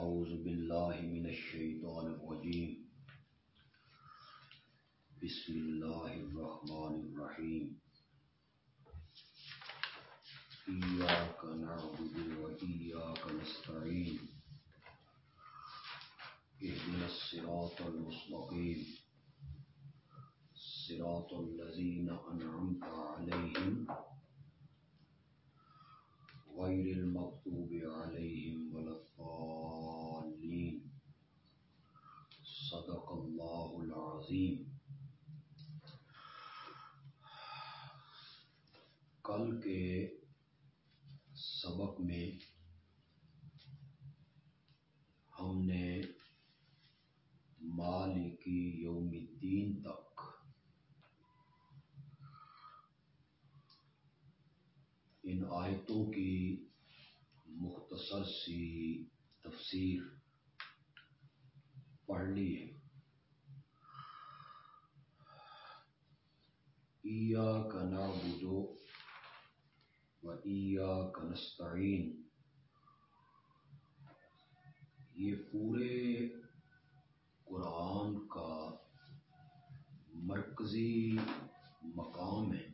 أعوذ بالله من الشيطان الرجيم. بسم الله الرحمن الرحيم. إياك نعبد وإياك نستعين. اهدنا الصراط المستقيم. صراط الذين أنعمت عليهم غير المغضوب عليهم ولا الضالين صدق الله العظيم کل کے سبق میں ہم نے مالکی یوم الدین تک ان آیتوں کی مختصر سی تفسیر پڑھ لی ہے۔ ایا کا نعبدو و ایا یہ پورے قرآن کا مرکزی مقام ہے۔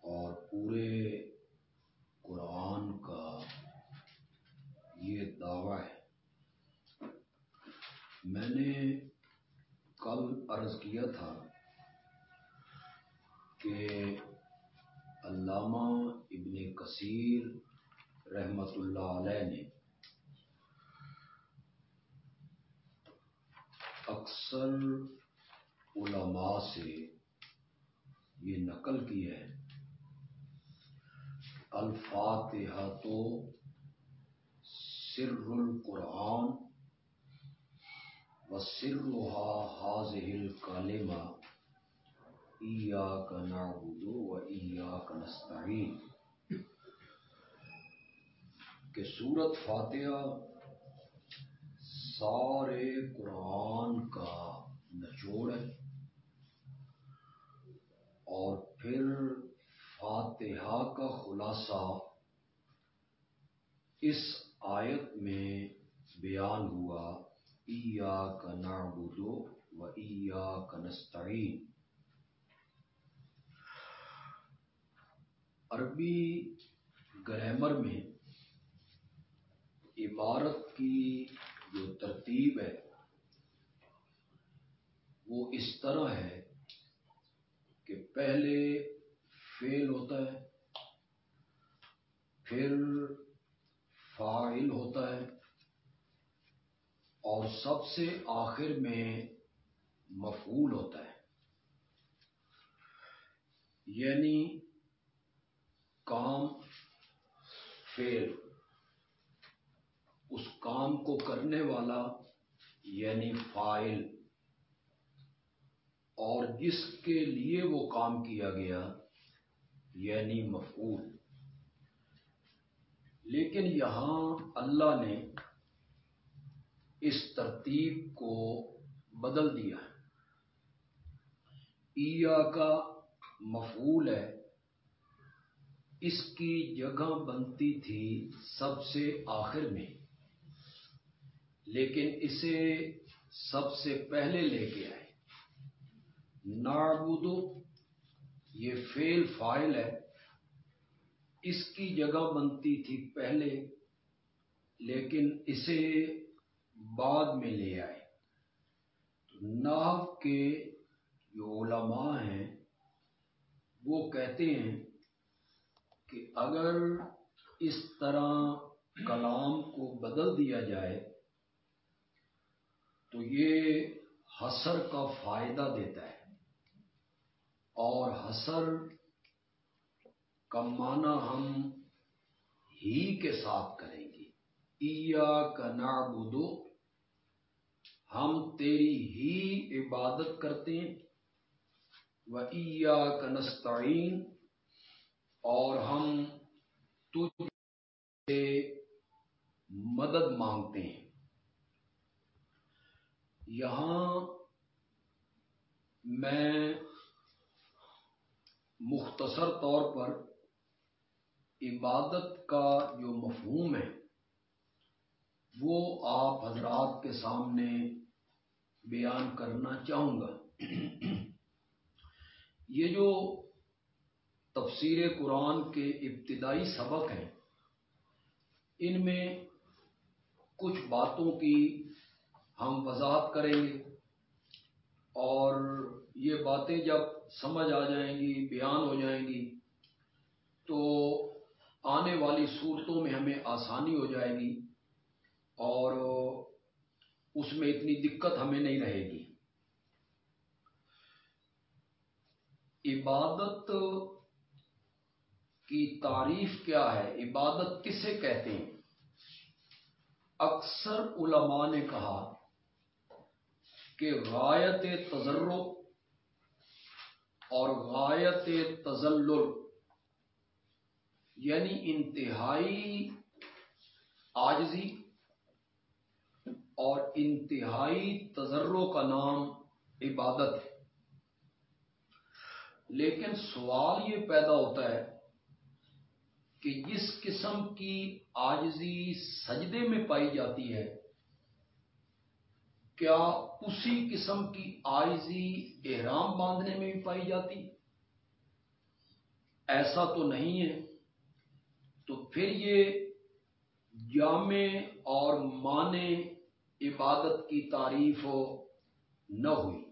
اور پورے قرآن کا یہ دعویٰ ہے۔ میں نے کل عرض کیا تھا کہ علامہ ابن کثیر رحمت اللہ علیہ نے اکثر علماء سے یہ نقل کی ہے۔ الفاتحہ تو سر القرآن و سرها هذه الکلمہ ایاک نعبد و ایاک نستعین کہ سورت فاتحہ سارے قرآن کا نچوڑ ہے اور پھر فاتحہ کا خلاصہ اس آیت میں بیان ہوا۔ ایا کا نعبدو و ایا کا نستعین عربی گرامر میں عبارت کی جو ترتیب ہے، وہ اس طرح ہے کہ پہلے فیل ہوتا ہے، پھر فائل ہوتا ہے اور سب سے آخر میں مفعول ہوتا ہے۔ یعنی کام فیل، اس کام کو کرنے والا یعنی فائل، اور جس کے لیے وہ کام کیا گیا یعنی مفعول۔ لیکن یہاں اللہ نے اس ترتیب کو بدل دیا ہے۔ ایا کا مفعول ہے اس کی جگہ بنتی تھی سب سے آخر میں۔ لیکن اسے سب سے پہلے لے کے آئے۔ نعبدو، یہ فیل فائل ہے۔ اس کی جگہ بنتی تھی پہلے، لیکن اسے بعد میں لے آئے۔ تو ناو کے جو علماء ہیں، وہ کہتے ہیں کہ اگر اس طرح کلام کو بدل دیا جائے تو یہ حسر کا فائدہ دیتا ہے اور حسر کا معنی ہم ہی کے ساتھ کریں گے۔ ایا کا نعبدو ہم تیری ہی عبادت کرتے ہیں۔ و ایا کا نستعین اور ہم تجھ سے مدد مانگتے ہیں۔ یہاں میں مختصر طور پر عبادت کا جو مفہوم ہے، وہ آپ حضرات کے سامنے بیان کرنا چاہوں گا۔ یہ جو تفسیر قرآن کے ابتدائی سبق ہیں۔ ان میں کچھ باتوں کی ہم وضاحت کریں گے اور یہ باتیں جب سمجھ آ جائیں گی، بیان ہو جائیں گی، تو آنے والی صورتوں میں ہمیں آسانی ہو جائے گی اور اس میں اتنی دقت ہمیں نہیں رہے گی۔ عبادت کی تعریف کیا ہے؟ عبادت کسے کہتے ہیں؟ اکثر علماء نے کہا کہ غایت تجرب اور غایت تزلل یعنی انتہائی آجزی اور انتہائی تجرب کا نام عبادت ہے۔ لیکن سوال یہ پیدا ہوتا ہے کہ جس قسم کی آجزی سجدے میں پائی جاتی ہے، کیا اسی قسم کی آئزی احرام باندھنے میں بھی پائی جاتی؟ ایسا تو نہیں ہے۔ تو پھر یہ جامع اور مانے عبادت کی تعریف نہ ہوئی۔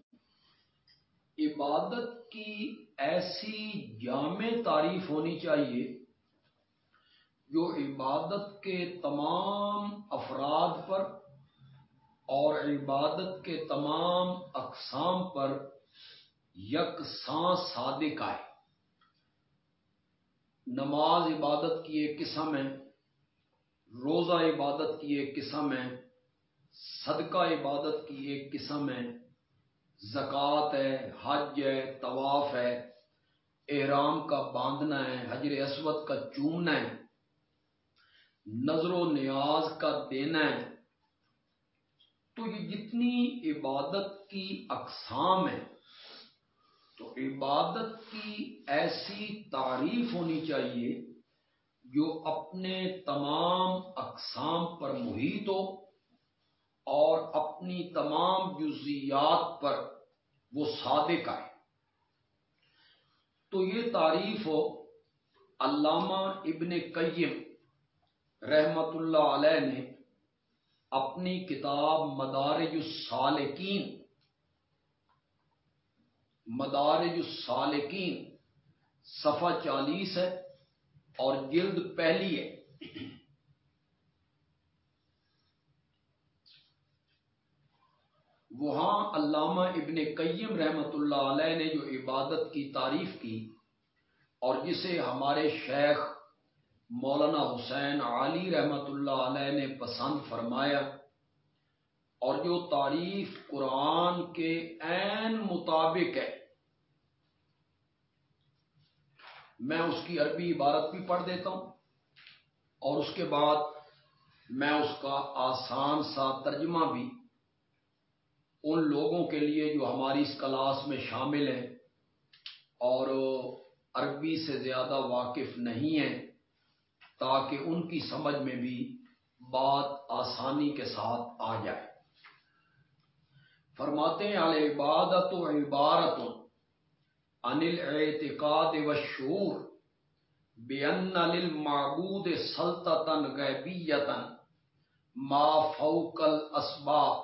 عبادت کی ایسی جامع تعریف ہونی چاہیے جو عبادت کے تمام افراد پر اور عبادت کے تمام اقسام پر یکساں صادق آئے۔ نماز عبادت کی ایک قسم ہے، روزہ عبادت کی ایک قسم ہے، صدقہ عبادت کی ایک قسم ہے، زکوٰۃ ہے، حج ہے، طواف ہے، احرام کا باندھنا ہے، حجر اسود کا چومنا ہے۔ نظر و نیاز کا دینا ہے۔ تو یہ جتنی عبادت کی اقسام ہے تو عبادت کی ایسی تعریف ہونی چاہیے جو اپنے تمام اقسام پر محیط ہو اور اپنی تمام جزیات پر وہ صادق آئے۔ تو یہ تعریف ہو علامہ ابن قیم رحمت اللہ علیہ نے اپنی کتاب مدارج السالکین مدارج السالکین صفحہ چالیس ہے اور جلد پہلی ہے۔ وہاں علامہ ابن قیم رحمت اللہ علیہ نے جو عبادت کی، تعریف کی اور جسے ہمارے شیخ مولانا حسین علی رحمت اللہ علیہ نے پسند فرمایا اور جو تعریف قرآن کے عین مطابق ہے، میں اس کی عربی عبارت بھی پڑھ دیتا ہوں اور اس کے بعد میں اس کا آسان سا ترجمہ بھی ان لوگوں کے لیے جو ہماری اس کلاس میں شامل ہیں اور عربی سے زیادہ واقف نہیں ہیں تاکہ ان کی سمجھ میں بھی بات آسانی کے ساتھ آ جائے۔ فرماتے ہیں عبادت و عبارت انل اعتقاد و شور بے ان معبود سلطن غیبیتن ما فوکل اسباب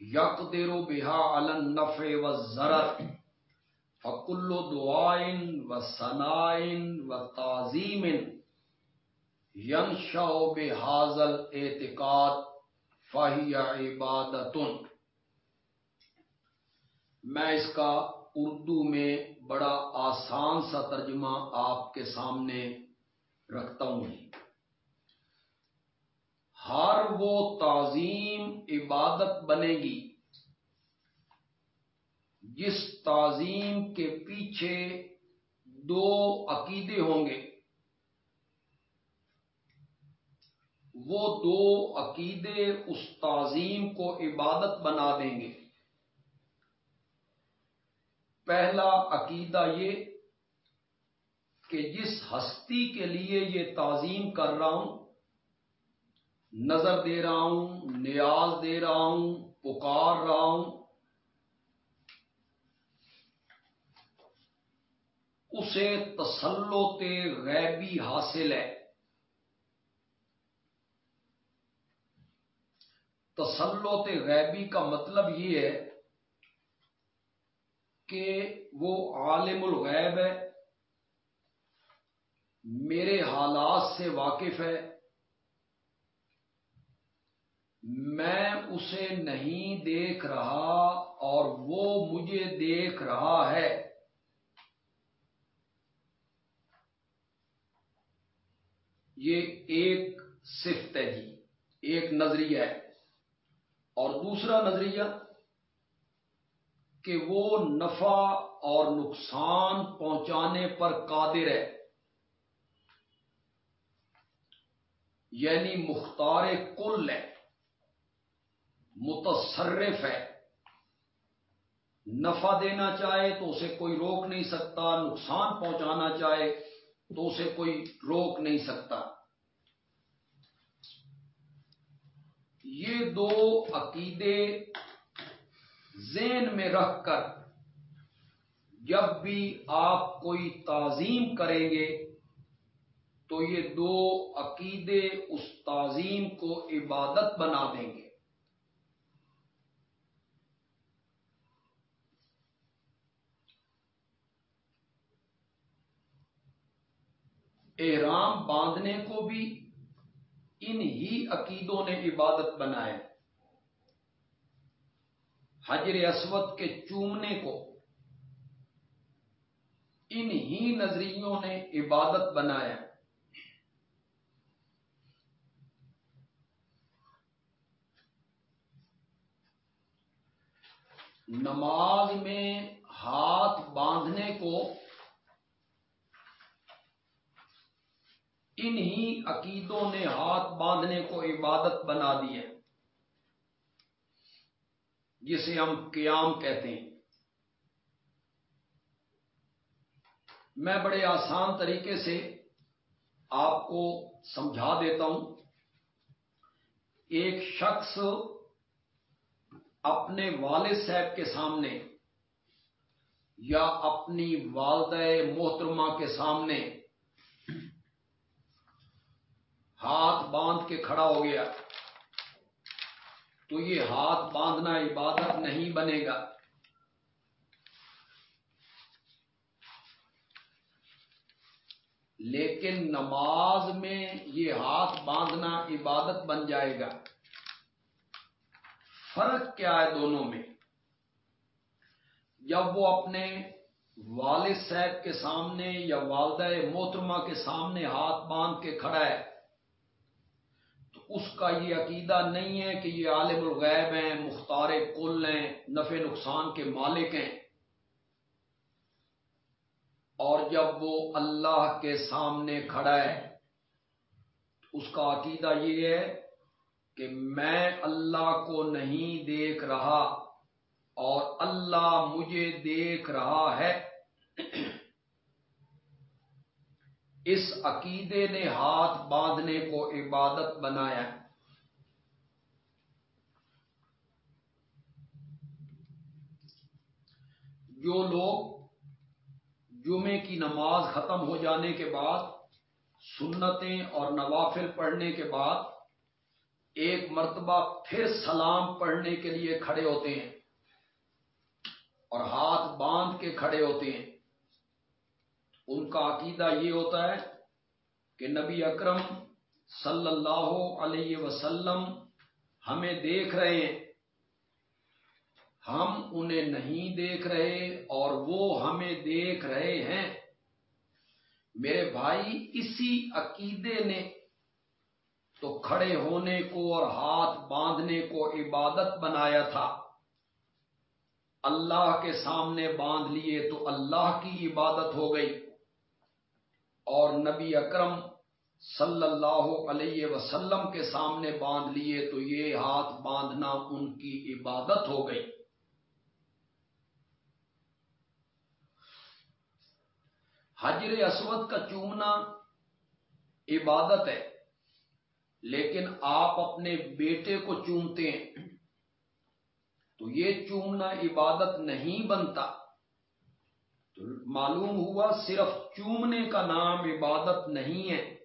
یک دیرو بحا النف و ضرر فکل دعائن و سنائن بے حاضل اعتقاد فاہیہ عبادت میں اس کا اردو میں بڑا آسان سا ترجمہ آپ کے سامنے رکھتا ہوں۔ ہر وہ تعظیم عبادت بنے گی جس تعظیم کے پیچھے دو عقیدے ہوں گے۔ وہ دو عقیدے اس تعظیم کو عبادت بنا دیں گے۔ پہلا عقیدہ یہ کہ جس ہستی کے لیے یہ تعظیم کر رہا ہوں، نظر دے رہا ہوں، نیاز دے رہا ہوں، پکار رہا ہوں، اسے تسلط غیبی حاصل ہے۔ تسلط غیبی کا مطلب یہ ہے کہ وہ عالم الغیب ہے، میرے حالات سے واقف ہے، میں اسے نہیں دیکھ رہا اور وہ مجھے دیکھ رہا ہے۔ یہ ایک صفت ہے جی ایک نظریہ ہے۔ اور دوسرا نظریہ کہ وہ نفع اور نقصان پہنچانے پر قادر ہے۔ یعنی مختار کل ہے، متصرف ہے۔ نفع دینا چاہے تو اسے کوئی روک نہیں سکتا، نقصان پہنچانا چاہے تو اسے کوئی روک نہیں سکتا۔ یہ دو عقیدے ذہن میں رکھ کر جب بھی آپ کوئی تعظیم کریں گے تو یہ دو عقیدے اس تعظیم کو عبادت بنا دیں گے۔ احرام باندھنے کو بھی ان ہی عقیدوں نے عبادت بنائے حجر اسود کے چومنے کو۔ ان ہی نظریوں نے عبادت بنایا۔ نماز میں ہاتھ باندھنے کو انہی عقیدوں نے ہاتھ باندھنے کو عبادت بنا دی ہے۔ جسے ہم قیام کہتے ہیں۔ میں بڑے آسان طریقے سے آپ کو سمجھا دیتا ہوں۔ ایک شخص اپنے والد صاحب کے سامنے یا اپنی والدہ محترمہ کے سامنے ہاتھ باندھ کے کھڑا ہو گیا۔ تو یہ ہاتھ باندھنا عبادت نہیں بنے گا۔ لیکن نماز میں یہ ہاتھ باندھنا عبادت بن جائے گا۔ فرق کیا ہے دونوں میں؟ جب وہ اپنے والد صاحب کے سامنے یا والدہ محترمہ کے سامنے ہاتھ باندھ کے کھڑا ہے اس کا یہ عقیدہ نہیں ہے کہ یہ عالم الغیب ہیں، مختار کل ہیں، نفع نقصان کے مالک ہیں۔ اور جب وہ اللہ کے سامنے کھڑا ہے، اس کا عقیدہ یہ ہے کہ میں اللہ کو نہیں دیکھ رہا اور اللہ مجھے دیکھ رہا ہے۔ اس عقیدے نے ہاتھ باندھنے کو عبادت بنایا۔ جو لوگ جمعے کی نماز ختم ہو جانے کے بعد، سنتیں اور نوافل پڑھنے کے بعد، ایک مرتبہ پھر سلام پڑھنے کے لیے کھڑے ہوتے ہیں اور ہاتھ باندھ کے کھڑے ہوتے ہیں۔ ان کا عقیدہ یہ ہوتا ہے کہ نبی اکرم صلی اللہ علیہ وسلم ہمیں دیکھ رہے ہیں۔ ہم انہیں نہیں دیکھ رہے اور وہ ہمیں دیکھ رہے ہیں۔ میرے بھائی، اسی عقیدے نے تو کھڑے ہونے کو اور ہاتھ باندھنے کو عبادت بنایا تھا۔ اللہ کے سامنے باندھ لیے تو اللہ کی عبادت ہو گئی۔ اور نبی اکرم صلی اللہ علیہ وسلم کے سامنے باندھ لیے تو یہ ہاتھ باندھنا ان کی عبادت ہو گئی۔ حجر اسود کا چومنا عبادت ہے، لیکن آپ اپنے بیٹے کو چومتے ہیں۔ تو یہ چومنا عبادت نہیں بنتا۔ معلوم ہوا صرف چومنے کا نام عبادت نہیں ہے۔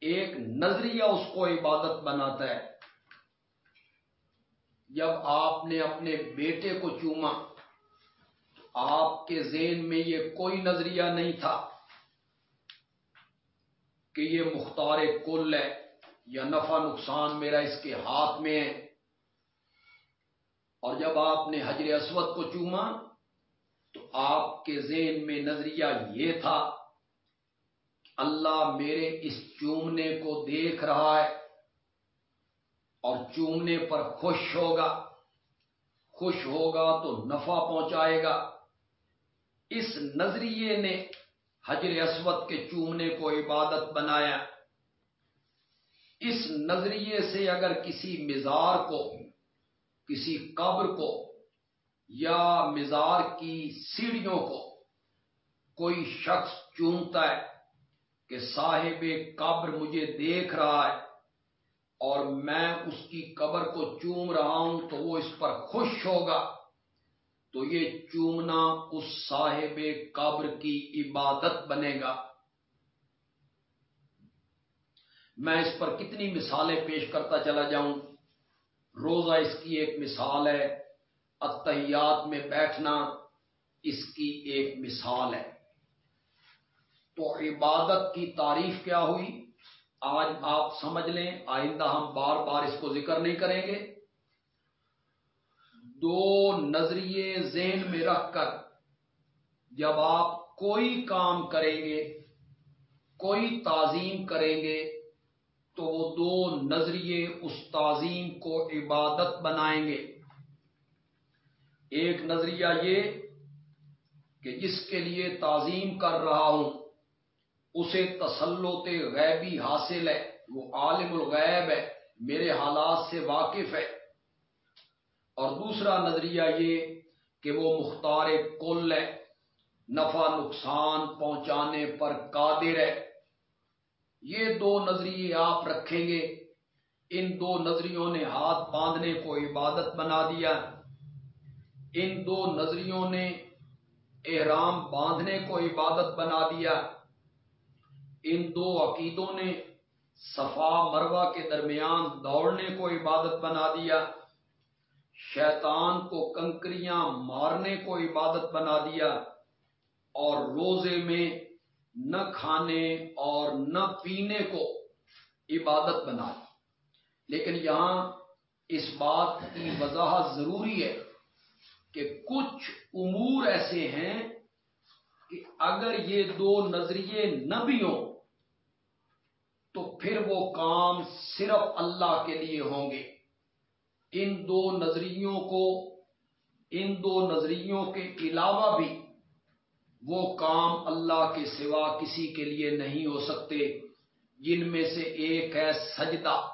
ایک نظریہ اس کو عبادت بناتا ہے۔ جب آپ نے اپنے بیٹے کو چوما، آپ کے ذہن میں یہ کوئی نظریہ نہیں تھا کہ یہ مختار کل ہے یا نفع نقصان میرا اس کے ہاتھ میں ہے۔ اور جب آپ نے حجر اسود کو چوما آپ کے ذہن میں نظریہ یہ تھا کہ اللہ میرے اس چومنے کو دیکھ رہا ہے اور چومنے پر خوش ہوگا۔ خوش ہوگا تو نفع پہنچائے گا۔ اس نظریے نے حجر اسود کے چومنے کو عبادت بنایا۔ اس نظریے سے اگر کسی مزار کو، کسی قبر کو یا مزار کی سیڑھیوں کو کوئی شخص چومتا ہے کہ صاحب قبر مجھے دیکھ رہا ہے اور میں اس کی قبر کو چوم رہا ہوں تو وہ اس پر خوش ہوگا، تو یہ چومنا اس صاحب قبر کی عبادت بنے گا۔ میں اس پر کتنی مثالیں پیش کرتا چلا جاؤں۔ روزہ اس کی ایک مثال ہے۔ اتحیات میں بیٹھنا اس کی ایک مثال ہے۔ تو عبادت کی تعریف کیا ہوئی؟ آج آپ سمجھ لیں، آئندہ ہم بار بار اس کو ذکر نہیں کریں گے۔ دو نظریے ذہن میں رکھ کر جب آپ کوئی کام کریں گے، کوئی تعظیم کریں گے، تو وہ دو نظریے اس تعظیم کو عبادت بنائیں گے۔ ایک نظریہ یہ کہ جس کے لیے تعظیم کر رہا ہوں، اسے تسلط غیبی حاصل ہے، وہ عالم الغیب ہے، میرے حالات سے واقف ہے۔ اور دوسرا نظریہ یہ کہ وہ مختار کل ہے، نفع نقصان پہنچانے پر قادر ہے۔ یہ دو نظریے آپ رکھیں گے۔ ان دو نظریوں نے ہاتھ باندھنے کو عبادت بنا دیا۔ ان دو نظریوں نے احرام باندھنے کو عبادت بنا دیا۔ ان دو عقیدوں نے صفا مروا کے درمیان دوڑنے کو عبادت بنا دیا۔ شیطان کو کنکریاں مارنے کو عبادت بنا دیا۔ اور روزے میں نہ کھانے اور نہ پینے کو عبادت بنا دی۔ لیکن یہاں اس بات کی وضاحت ضروری ہے۔ کہ کچھ امور ایسے ہیں کہ اگر یہ دو نظریے نہ بھی ہوں، تو پھر وہ کام صرف اللہ کے لیے ہوں گے۔ ان دو نظریوں کو، ان دو نظریوں کے علاوہ بھی وہ کام اللہ کے سوا کسی کے لیے نہیں ہو سکتے، جن میں سے ایک ہے سجدہ۔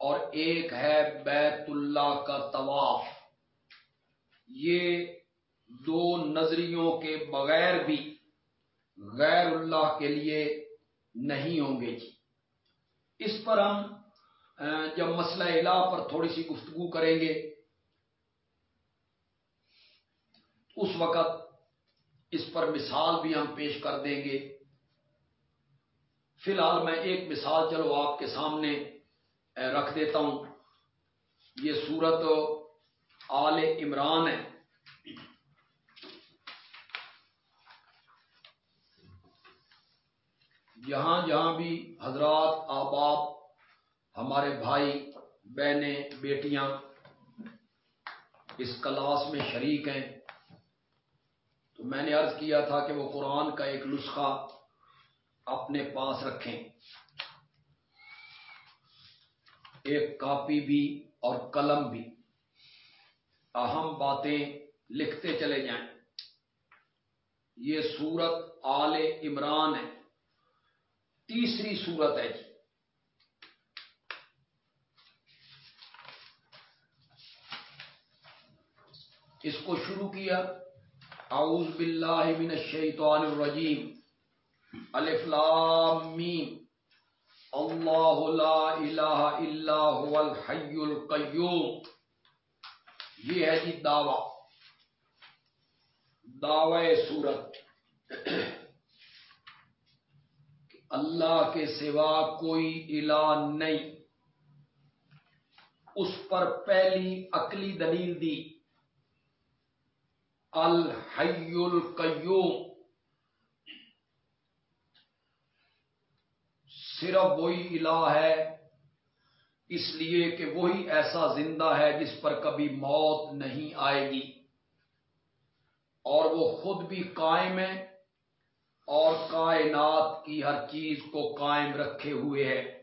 اور ایک ہے بیت اللہ کا طواف۔ یہ دو نظریوں کے بغیر بھی غیر اللہ کے لیے نہیں ہوں گے جی۔ اس پر ہم جب مسئلہ الہ پر تھوڑی سی گفتگو کریں گے، اس وقت اس پر مثال بھی ہم پیش کر دیں گے۔ فی الحال میں ایک مثال چلو آپ کے سامنے۔ رکھ دیتا ہوں، یہ سورت آل عمران ہے۔ جہاں جہاں بھی حضرات آباب ہمارے بھائی، بہنیں، بیٹیاں اس کلاس میں شریک ہیں، تو میں نے عرض کیا تھا کہ وہ قرآن کا ایک نسخہ اپنے پاس رکھیں۔ ایک کاپی بھی اور قلم بھی۔ اہم باتیں لکھتے چلے جائیں۔ یہ سورت آل عمران ہے۔ تیسری سورت ہے جی۔ اس کو شروع کیا۔ اعوذ باللہ من الشیطان الرجیم۔ الفلام اللہ لا الہ الا هو الحی القیوم یہ ہے جی دعوی دعوی سورت اللہ کے سوا کوئی الہ نہیں اس پر پہلی عقلی دلیل دی الحی القیوم صرف وہی الہ ہے، اس لیے کہ وہی ایسا زندہ ہے جس پر کبھی موت نہیں آئے گی۔ اور وہ خود بھی قائم ہے اور کائنات کی ہر چیز کو قائم رکھے ہوئے ہے۔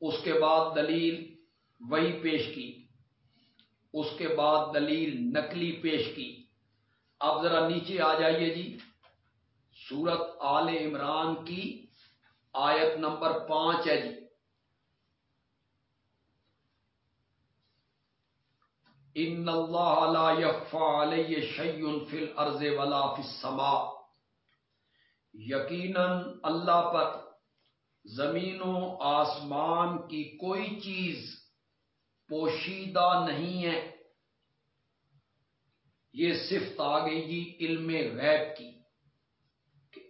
اس کے بعد دلیل وہی پیش کی۔ اس کے بعد دلیل نقلی پیش کی۔ اب ذرا نیچے آ جائیے جی۔ سورت آل عمران کی آیت نمبر پانچ ہے جی۔ ان اللہ لا یخفا علیہ شیون فل ارض ولا فما یقیناً اللہ پر زمین و آسمان کی کوئی چیز پوشیدہ نہیں ہے۔ یہ صفت آ گئی جی علم غیب کی۔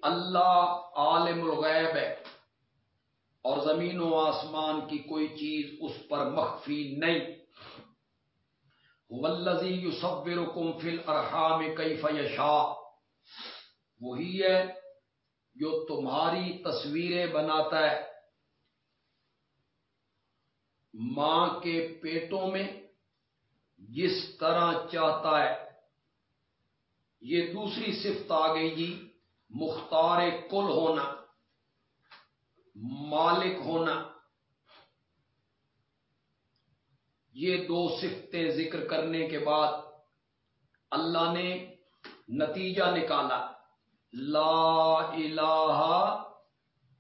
اللہ عالم الغیب ہے اور زمین و آسمان کی کوئی چیز اس پر مخفی نہیں۔ ولزی یوسفر کم فل ارحام کئی فیشا وہی ہے جو تمہاری تصویریں بناتا ہے۔ ماں کے پیٹوں میں جس طرح چاہتا ہے۔ یہ دوسری صفت آ گئی جی۔ مختار کل ہونا، مالک ہونا۔ یہ دو صفتیں ذکر کرنے کے بعد اللہ نے نتیجہ نکالا۔ لا الہ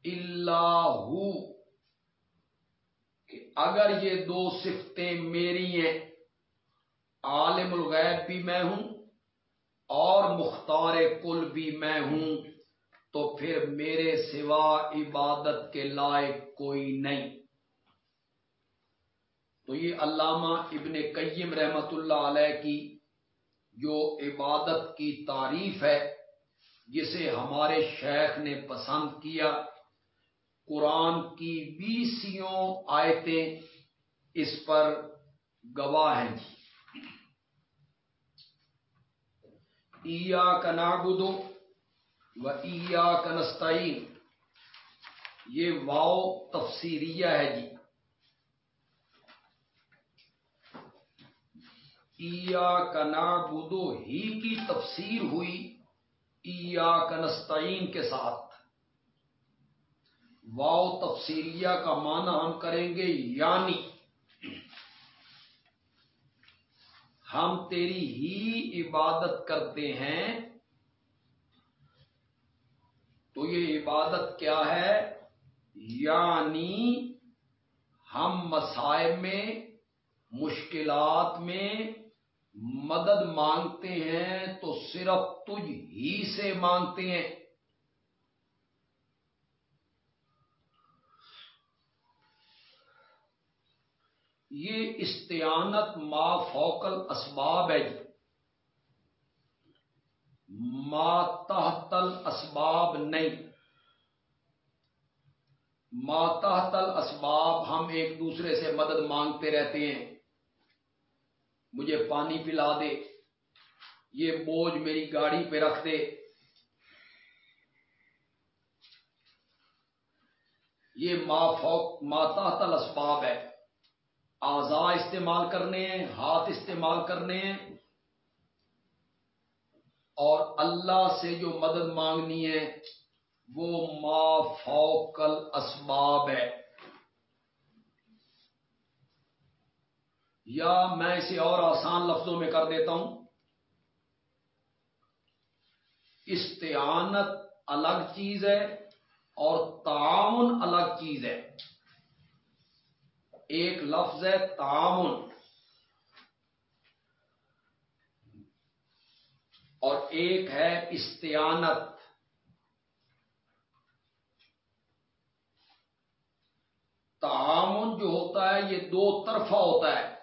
الا ہو۔ کہ اگر یہ دو صفتیں میری ہیں، عالم الغیب بھی میں ہوں اور مختار کل بھی میں ہوں، تو پھر میرے سوا عبادت کے لائق کوئی نہیں۔ تو یہ علامہ ابن قیم رحمت اللہ علیہ کی جو عبادت کی تعریف ہے، جسے ہمارے شیخ نے پسند کیا۔ قرآن کی بیسوں آیتیں اس پر گواہ ہیں۔ جی کا نابدو و ایا کنستعین یہ واؤ تفسیریہ ہے جی۔ ایا کنابدو ہی کی تفسیر ہوئی ایا کنستعین کے ساتھ۔ واؤ تفسیریہ کا معنی ہم کریں گے یعنی ہم تیری ہی عبادت کرتے ہیں۔ تو یہ عبادت کیا ہے؟ یعنی ہم مسائب میں، مشکلات میں مدد مانگتے ہیں تو صرف تجھ ہی سے مانگتے ہیں۔ یہ استعانت ما فوکل اسباب ہے جی۔ ما تحتل اسباب نہیں۔ ما تحتل اسباب ہم ایک دوسرے سے مدد مانگتے رہتے ہیں۔ مجھے پانی پلا دے۔ یہ بوجھ میری گاڑی پہ رکھ دے۔ یہ ما فوق، ما تحتل اسباب ہے۔ آزا استعمال کرنے ہیں، ہاتھ استعمال کرنے ہیں۔ اور اللہ سے جو مدد مانگنی ہے، وہ ما فوکل اسباب ہے۔ یا میں اسے اور آسان لفظوں میں کر دیتا ہوں۔ استعانت الگ چیز ہے اور تعاون الگ چیز ہے۔ ایک لفظ ہے تعاون اور ایک ہے استعانت۔ تعاون جو ہوتا ہے، یہ دو طرفہ ہوتا ہے۔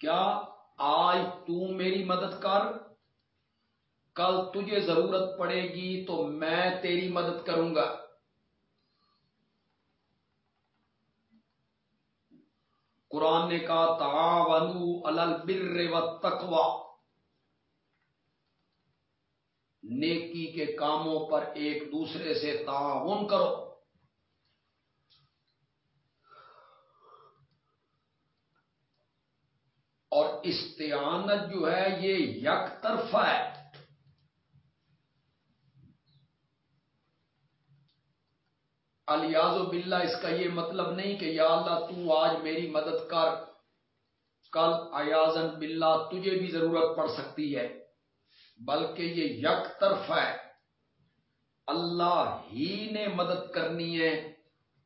کیا آج تو میری مدد کر؟ کل تجھے ضرورت پڑے گی تو میں تیری مدد کروں گا۔ قرآن نے کہا تعاونو البر و تقوا نیکی کے کاموں پر ایک دوسرے سے تعاون کرو۔ اور استعانت جو ہے، یہ یک طرفہ ہے۔ الیاز باللہ، اس کا یہ مطلب نہیں کہ یا اللہ تو آج میری مدد کر، کل ایازن باللہ تجھے بھی ضرورت پڑ سکتی ہے، بلکہ یہ یک طرف ہے۔ اللہ ہی نے مدد کرنی ہے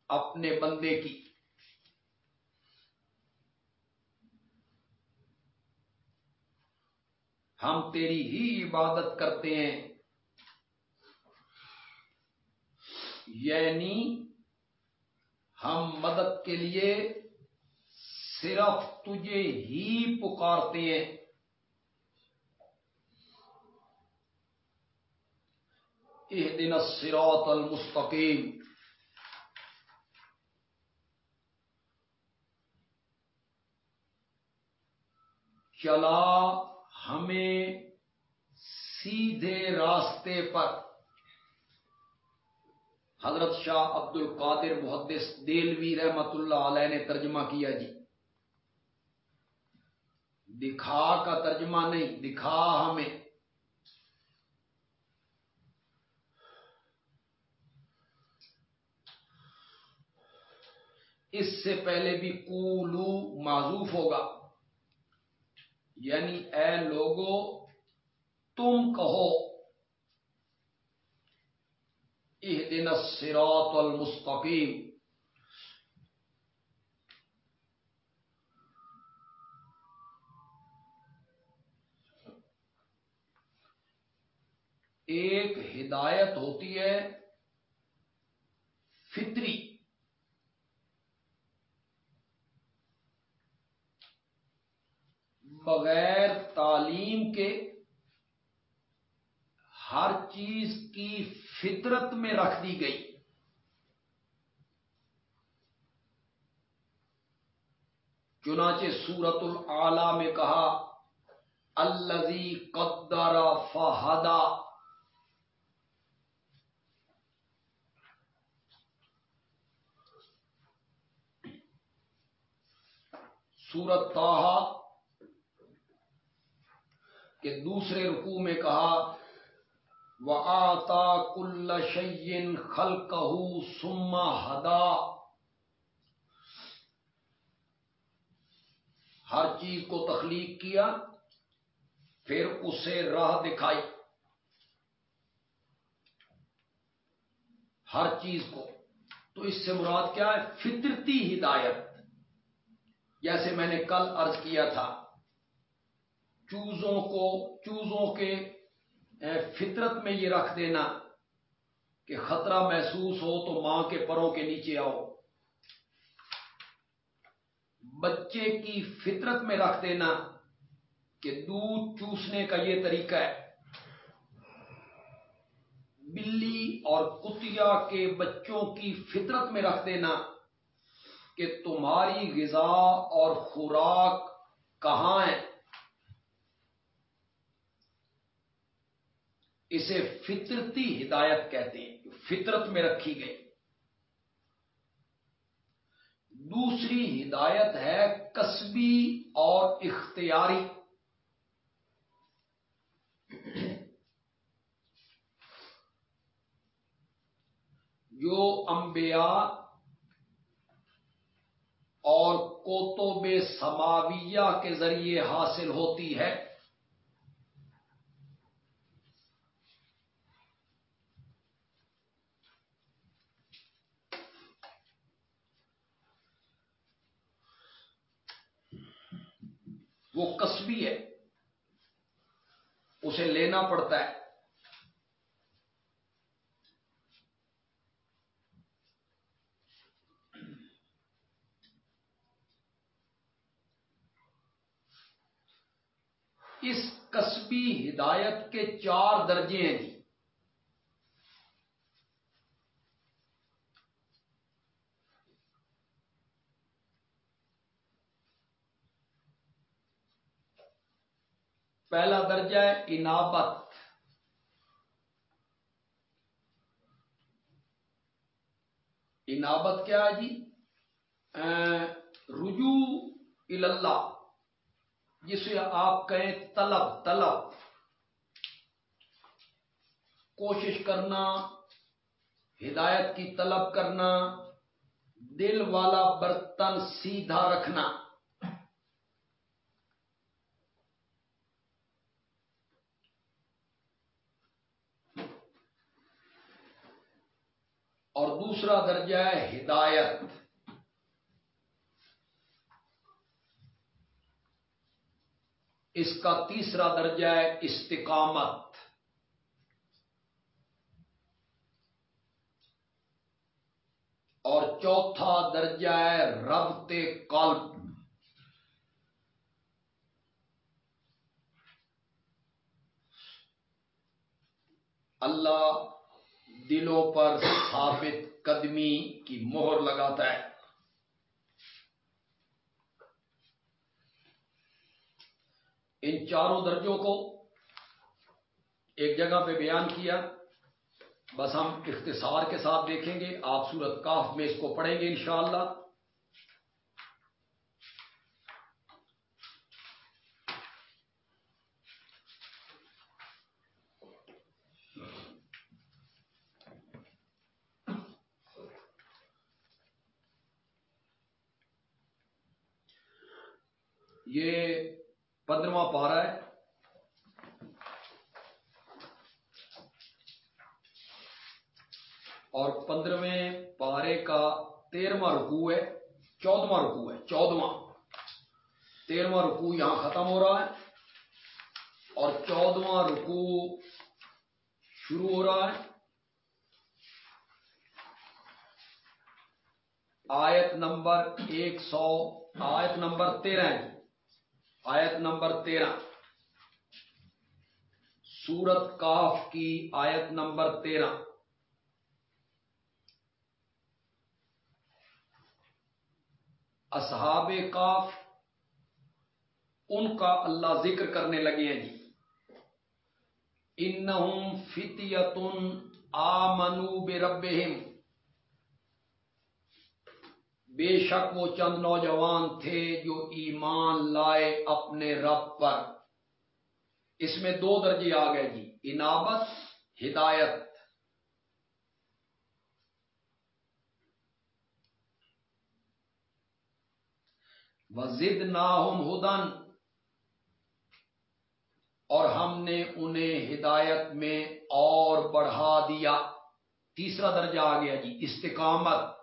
اپنے بندے کی۔ ہم تیری ہی عبادت کرتے ہیں۔ یعنی ہم مدد کے لیے صرف تجھے ہی پکارتے ہیں۔ دن سروت المستقیم۔ چلا ہمیں سیدھے راستے پر۔ حضرت شاہ عبد القادر محدث دیلوی رحمت اللہ علیہ نے ترجمہ کیا جی۔ دکھا کا ترجمہ نہیں، دکھا ہمیں۔ اس سے پہلے بھی کولو معذوف ہوگا۔ یعنی اے لوگو، تم کہو۔ دن الصراط المستقیم ایک ہدایت ہوتی ہے فطری۔ بغیر تعلیم کے ہر چیز کی فطرت میں رکھ دی گئی۔ چنانچہ سورت العلی میں کہا الزی قدر فہدا۔ سورت تاہا کے دوسرے رکوع میں کہا آتا کل شعین خل سما ہدا ہر چیز کو تخلیق کیا، پھر اسے راہ دکھائی۔ ہر چیز کو۔ تو اس سے مراد کیا ہے؟ فطرتی ہدایت۔ جیسے میں نے کل ارض کیا تھا، چوزوں کو، چوزوں کے فطرت میں یہ رکھ دینا کہ خطرہ محسوس ہو تو ماں کے پروں کے نیچے آؤ۔ بچے کی فطرت میں رکھ دینا کہ دودھ چوسنے کا یہ طریقہ ہے۔ بلی اور کتیا کے بچوں کی فطرت میں رکھ دینا کہ تمہاری غذا اور خوراک کہاں ہے۔ اسے فطرتی ہدایت کہتے ہیں، جو فطرت میں رکھی گئی۔ دوسری ہدایت ہے کسبی اور اختیاری۔ جو انبیاء اور کوتوب سماویہ کے ذریعے حاصل ہوتی ہے وہ قصبی ہے۔ اسے لینا پڑتا ہے۔ اس قصبی ہدایت کے چار درجے ہیں جی۔ پہلا درجہ ہے انابت انابت کیا ہے جی؟ رجوع اللہ جسے آپ کہیں طلب طلب۔ کوشش کرنا، ہدایت کی طلب کرنا، دل والا برتن سیدھا رکھنا۔ اور دوسرا درجہ ہے ہدایت۔ اس کا تیسرا درجہ ہے استقامت۔ اور چوتھا درجہ ہے ربط قلب۔ اللہ دلوں پر ثابت قدمی کی مہر لگاتا ہے۔ ان چاروں درجوں کو ایک جگہ پہ بیان کیا۔ بس ہم اختصار کے ساتھ دیکھیں گے۔ آپ سورت کاف میں اس کو پڑھیں گے انشاءاللہ۔ یہ پندرواں پارا ہے۔ اور پندرہویں پارے کا تیرواں رکو ہے چودواں رکو ہے چودواں تیرواں رکو یہاں ختم ہو رہا ہے اور چودواں رکو شروع ہو رہا ہے۔ آیت نمبر ایک سو، آیت نمبر تیرہ آیت نمبر تیرہ۔ سورت کاف کی آیت نمبر تیرہ۔ اصحاب کاف، ان کا اللہ ذکر کرنے لگے ہیں جی۔ ان فتیتن آمنو بے رب بے شک وہ چند نوجوان تھے جو ایمان لائے اپنے رب پر۔ اس میں دو درجے آ گئے جی انابت، ہدایت۔ وزد ناہم ہدن اور ہم نے انہیں ہدایت میں اور بڑھا دیا۔ تیسرا درجہ آ گیا جی استقامت۔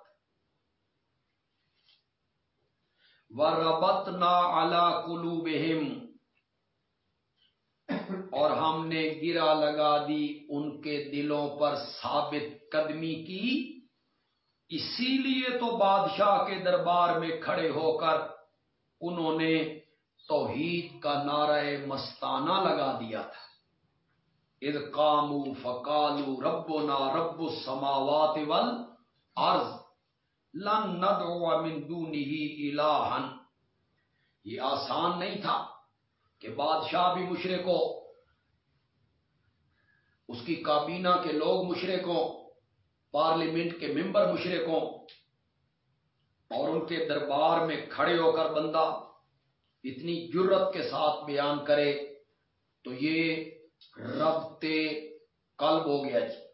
و ربت نا الا اور ہم نے گرا لگا دی ان کے دلوں پر ثابت قدمی کی۔ اسی لیے تو بادشاہ کے دربار میں کھڑے ہو کر انہوں نے توحید کا نعرہ مستانہ لگا دیا تھا۔ اد کامو فکالو ربو نا رب سماوات ول ارض لن ندعو من دونه الہن یہ آسان نہیں تھا کہ بادشاہ بھی مشرق ہو اس کی کابینہ کے لوگ مشرق ہوں پارلیمنٹ کے ممبر مشرق ہوں اور ان کے دربار میں کھڑے ہو کر بندہ اتنی جرت کے ساتھ بیان کرے تو یہ ربط قلب ہو گیا جی۔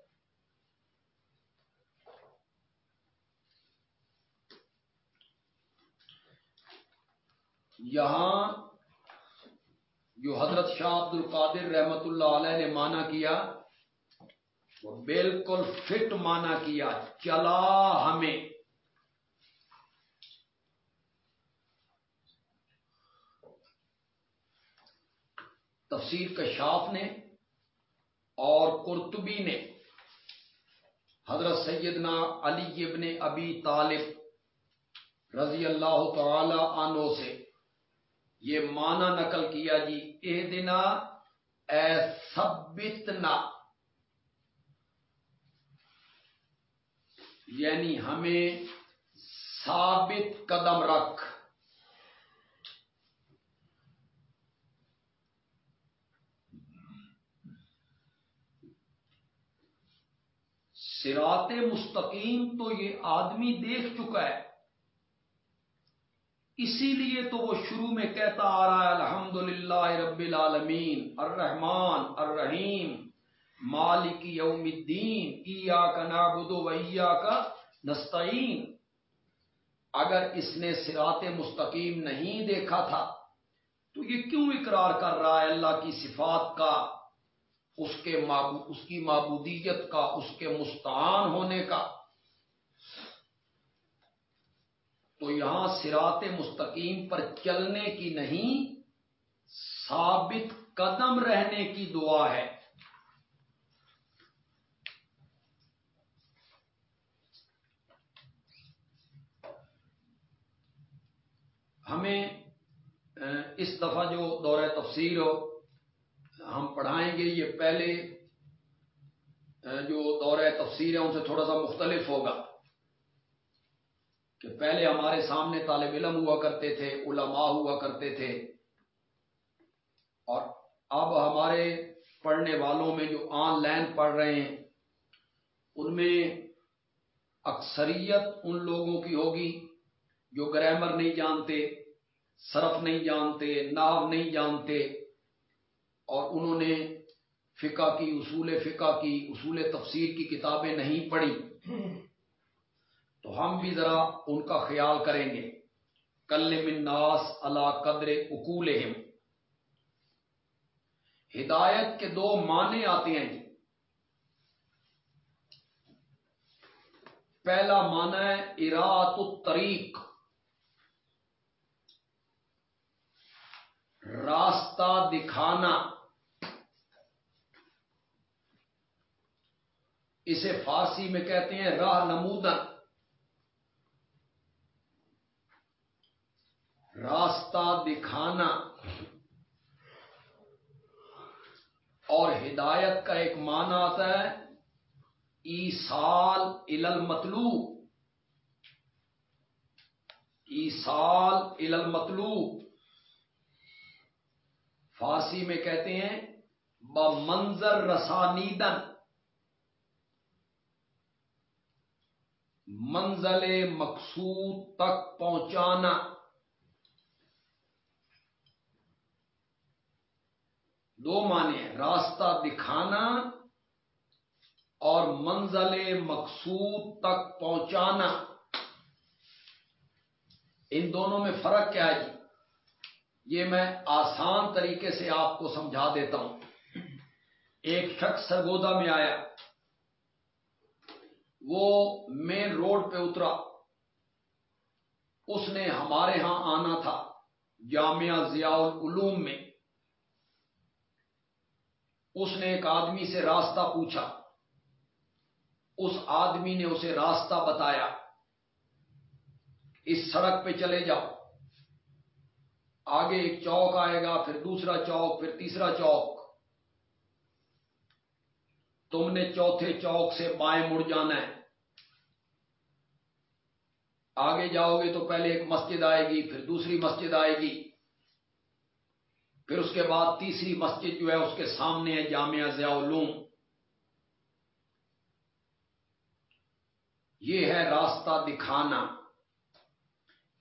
یہاں جو حضرت شاہ عبد القادر رحمت اللہ علیہ نے مانا کیا، وہ بالکل فٹ مانا کیا، چلا ہمیں۔ تفسیر کشاف نے اور قرطبی نے، حضرت سیدنا علی ابن ابی طالب رضی اللہ تعالی عنہ سے یہ مانا نقل کیا جی اے دنا اے سبتنا یعنی ہمیں ثابت قدم رکھ۔ سرات مستقیم تو یہ آدمی دیکھ چکا ہے۔ اسی لیے تو وہ شروع میں کہتا آ رہا ہے الحمد للہ رب العالمین، الرحمن، الرحیم، مالک یوم الدین ایا کا نابود ویا کا نستعین۔ اگر اس نے سرات مستقیم نہیں دیکھا تھا، تو یہ کیوں اقرار کر رہا ہے اللہ کی صفات کا؟ اس کے اس کی معبودیت کا، اس کے مستعان ہونے کا۔ تو یہاں سرات مستقیم پر چلنے کی نہیں، ثابت قدم رہنے کی دعا ہے۔ ہمیں اس دفعہ جو دورہ تفسیر ہو، ہم پڑھائیں گے، یہ پہلے جو دورہ تفسیر ہے، ان سے تھوڑا سا مختلف ہوگا۔ کہ پہلے ہمارے سامنے طالب علم ہوا کرتے تھے، علماء ہوا کرتے تھے۔ اور اب ہمارے پڑھنے والوں میں جو آن لائن پڑھ رہے ہیں، ان میں اکثریت ان لوگوں کی ہوگی جو گرامر نہیں جانتے، صرف نہیں جانتے، ناو نہیں جانتے۔ اور انہوں نے فقہ کی، اصول فقہ کی، اصول تفسیر کی کتابیں نہیں پڑھی۔ تو ہم بھی ذرا ان کا خیال کریں گے۔ کل مناس اللہ قدر اکول ہدایت کے دو معنی آتے ہیں جی۔ پہلا معنی ہے ارات الطریق۔ راستہ دکھانا۔ اسے فارسی میں کہتے ہیں راہ نمودن۔ راستہ دکھانا اور ہدایت کا ایک معنی آتا ہے ایسال ال متلو ایسال ال متلو فارسی میں کہتے ہیں ب منظر رسانیدن۔ منزل مقصود تک پہنچانا۔ دو معنی ہیں، راستہ دکھانا اور منزل مقصود تک پہنچانا۔ ان دونوں میں فرق کیا ہے جی؟ یہ میں آسان طریقے سے آپ کو سمجھا دیتا ہوں۔ ایک شخص سرگودا میں آیا۔ وہ مین روڈ پہ اترا۔ اس نے ہمارے ہاں آنا تھا جامعہ ضیاء العلوم میں۔ اس نے ایک آدمی سے راستہ پوچھا۔ اس آدمی نے اسے راستہ بتایا۔ اس سڑک پہ چلے جاؤ۔ آگے ایک چوک آئے گا، پھر دوسرا چوک، پھر تیسرا چوک۔ تم نے چوتھے چوک سے بائیں مڑ جانا ہے۔ آگے جاؤ گے تو پہلے ایک مسجد آئے گی، پھر دوسری مسجد آئے گی۔ پھر اس کے بعد تیسری مسجد جو ہے اس کے سامنے ہے، جامعہ ضیاء العلوم۔ یہ ہے راستہ دکھانا۔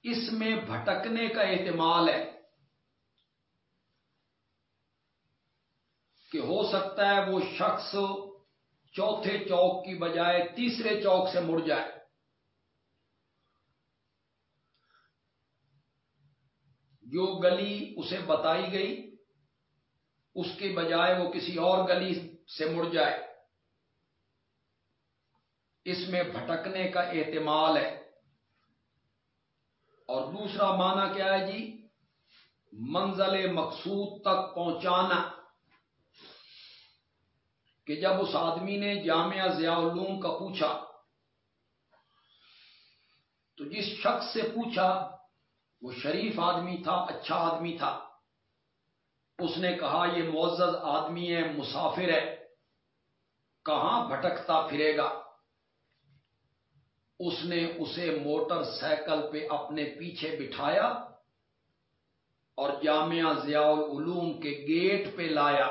اس میں بھٹکنے کا احتمال ہے کہ ہو سکتا ہے وہ شخص چوتھے چوک کی بجائے تیسرے چوک سے مڑ جائے۔ جو گلی اسے بتائی گئی، اس کے بجائے وہ کسی اور گلی سے مڑ جائے۔ اس میں بھٹکنے کا احتمال ہے۔ اور دوسرا معنی کیا ہے جی؟ منزل مقصود تک پہنچانا۔ کہ جب اس آدمی نے جامعہ ضیاء العلوم کا پوچھا، تو جس شخص سے پوچھا وہ شریف آدمی تھا اچھا آدمی تھا۔ اس نے کہا، یہ معزز آدمی ہے، مسافر ہے۔ کہاں بھٹکتا پھرے گا؟ اس نے اسے موٹر سائیکل پہ اپنے پیچھے بٹھایا اور جامعہ ضیاء العلوم کے گیٹ پہ لایا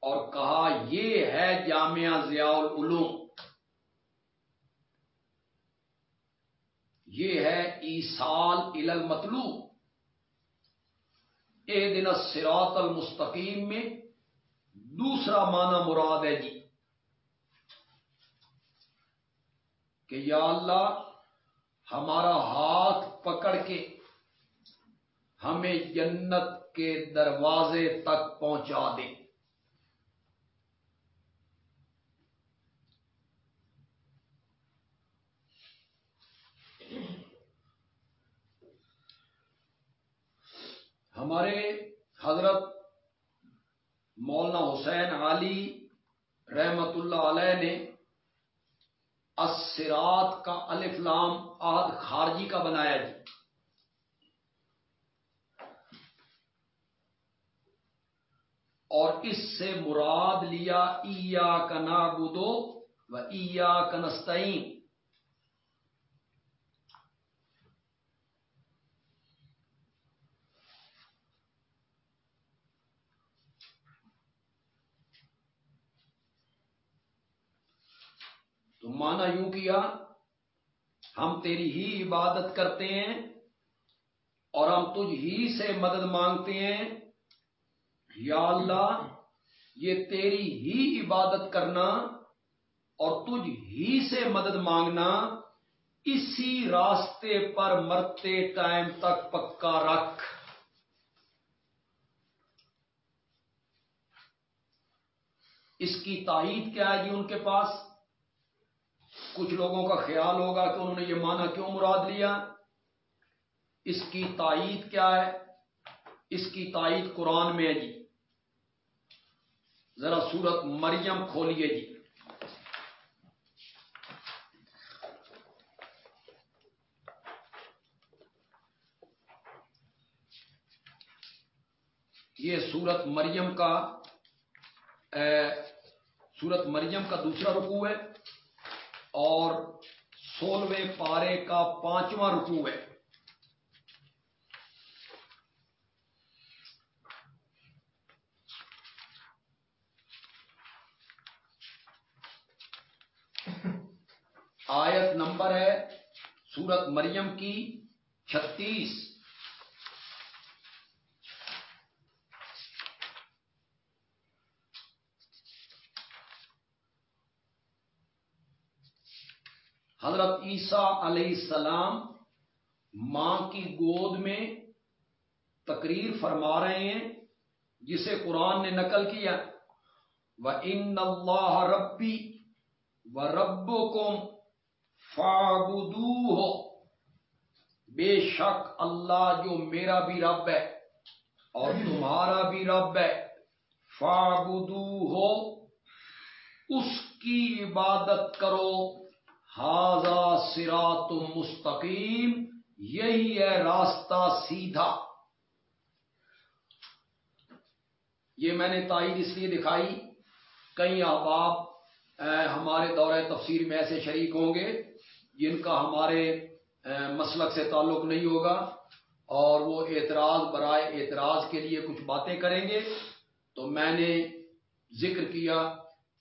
اور کہا، یہ ہے جامعہ ضیاء العلوم۔ یہ ہے ایسال المطلو اے دن سراط المستقیم میں دوسرا معنی مراد ہے جی۔ کہ یا اللہ، ہمارا ہاتھ پکڑ کے ہمیں جنت کے دروازے تک پہنچا دے۔ ہمارے حضرت مولانا حسین علی رحمت اللہ علیہ نے اسرات کا الف لام آد خارجی کا بنایا جی۔ اور اس سے مراد لیا ایا کا نابودو و ایا کا نستعین۔ تو مانا یوں کیا، ہم تیری ہی عبادت کرتے ہیں اور ہم تجھ ہی سے مدد مانگتے ہیں۔ یا اللہ، یہ تیری ہی عبادت کرنا اور تجھ ہی سے مدد مانگنا اسی راستے پر مرتے ٹائم تک پکا رکھ۔ اس کی تائید کیا ہے جی ان کے پاس؟ کچھ لوگوں کا خیال ہوگا کہ انہوں نے یہ مانا کیوں مراد لیا؟ اس کی تائید کیا ہے؟ اس کی تائید قرآن میں ہے جی۔ ذرا سورت مریم کھولیے جی۔ یہ سورت مریم کا سورت مریم کا دوسرا رکوع ہے۔ اور سولہویں پارے کا پانچواں رکوع ہے۔ آیت نمبر ہے سورت مریم کی چھتیس۔ حضرت عیسیٰ علیہ السلام ماں کی گود میں تقریر فرما رہے ہیں، جسے قرآن نے نقل کیا۔ وہ ان اللہ ربی و رب کم ہو بے شک اللہ جو میرا بھی رب ہے اور تمہارا بھی رب ہے فابدو ہو اس کی عبادت کرو۔ ہاضا سرا مستقیم یہی ہے راستہ سیدھا۔ یہ میں نے تائید اس لیے دکھائی، کئی احباب ہمارے دورہ تفسیر میں ایسے شریک ہوں گے جن کا ہمارے مسلک سے تعلق نہیں ہوگا اور وہ اعتراض، برائے اعتراض کے لیے کچھ باتیں کریں گے۔ تو میں نے ذکر کیا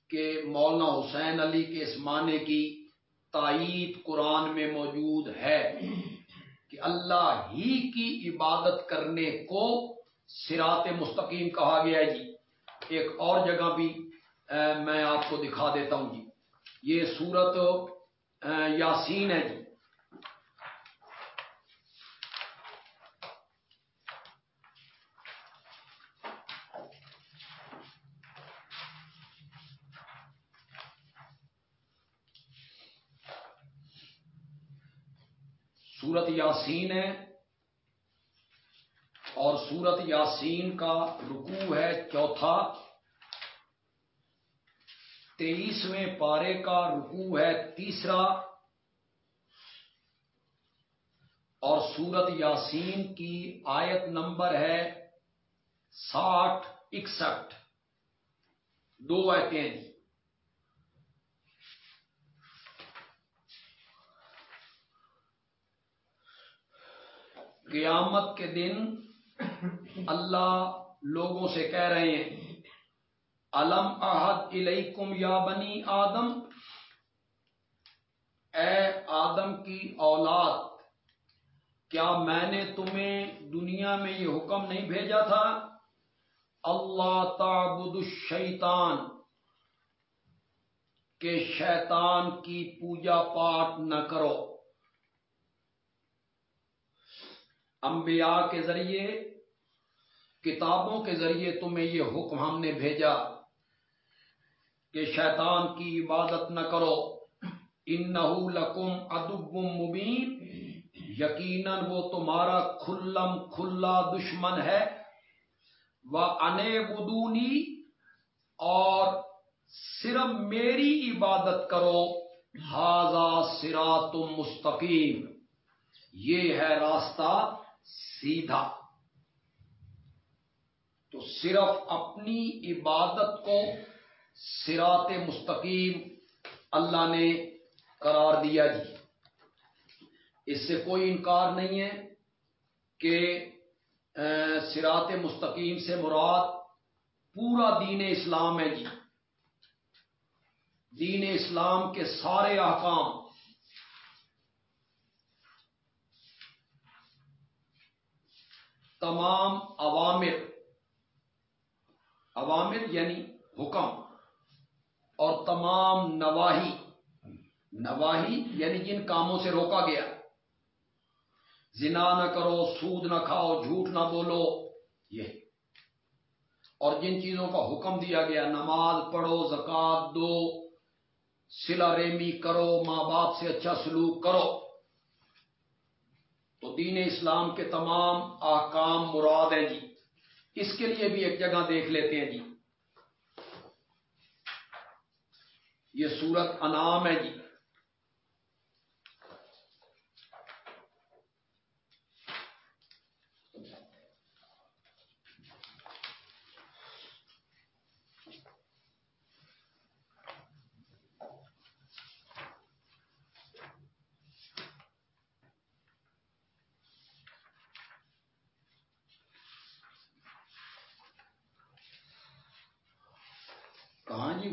کہ مولانا حسین علی کے اس معنی کی تائید قرآن میں موجود ہے کہ اللہ ہی کی عبادت کرنے کو سرات مستقیم کہا گیا ہے جی۔ ایک اور جگہ بھی میں آپ کو دکھا دیتا ہوں جی۔ یہ سورت یاسین ہے جی۔ سورت یاسین ہے اور سورت یاسین کا رکوع ہے چوتھا تیئیسویں پارے کا رکوع ہے تیسرا اور سورت یاسین کی آیت نمبر ہے ساٹھ اکسٹھ دو آیتیں قیامت کے دن اللہ لوگوں سے کہہ رہے ہیں علم احد الیکم یا بنی آدم؟ اے آدم کی اولاد، کیا میں نے تمہیں دنیا میں یہ حکم نہیں بھیجا تھا؟ اللہ تعبد الشیطان، کہ شیطان کی پوجا پاٹ نہ کرو۔ انبیاء کے ذریعے، کتابوں کے ذریعے تمہیں یہ حکم ہم نے بھیجا کہ شیطان کی عبادت نہ کرو۔ ان لکم ادب مبین۔ یقیناً وہ تمہارا کھلم کھلا دشمن ہے۔ وہ انے بدونی اور صرف میری عبادت کرو۔ ہاضا سرا تم مستقیم۔ یہ ہے راستہ سیدھا۔ تو صرف اپنی عبادت کو سرات مستقیم اللہ نے قرار دیا جی۔ اس سے کوئی انکار نہیں ہے کہ سرات مستقیم سے مراد پورا دین اسلام ہے جی۔ دین اسلام کے سارے احکام تمام عوامر عوامر یعنی حکم اور تمام نواحی نواحی یعنی جن کاموں سے روکا گیا۔ زنا نہ کرو، سود نہ کھاؤ، جھوٹ نہ بولو، یہ۔ اور جن چیزوں کا حکم دیا گیا، نماز پڑھو، زکات دو، سلا ریمی کرو، ماں باپ سے اچھا سلوک کرو۔ تو دین اسلام کے تمام آکام مراد ہیں جی۔ اس کے لیے بھی ایک جگہ دیکھ لیتے ہیں جی۔ یہ سورت انعام ہے جی۔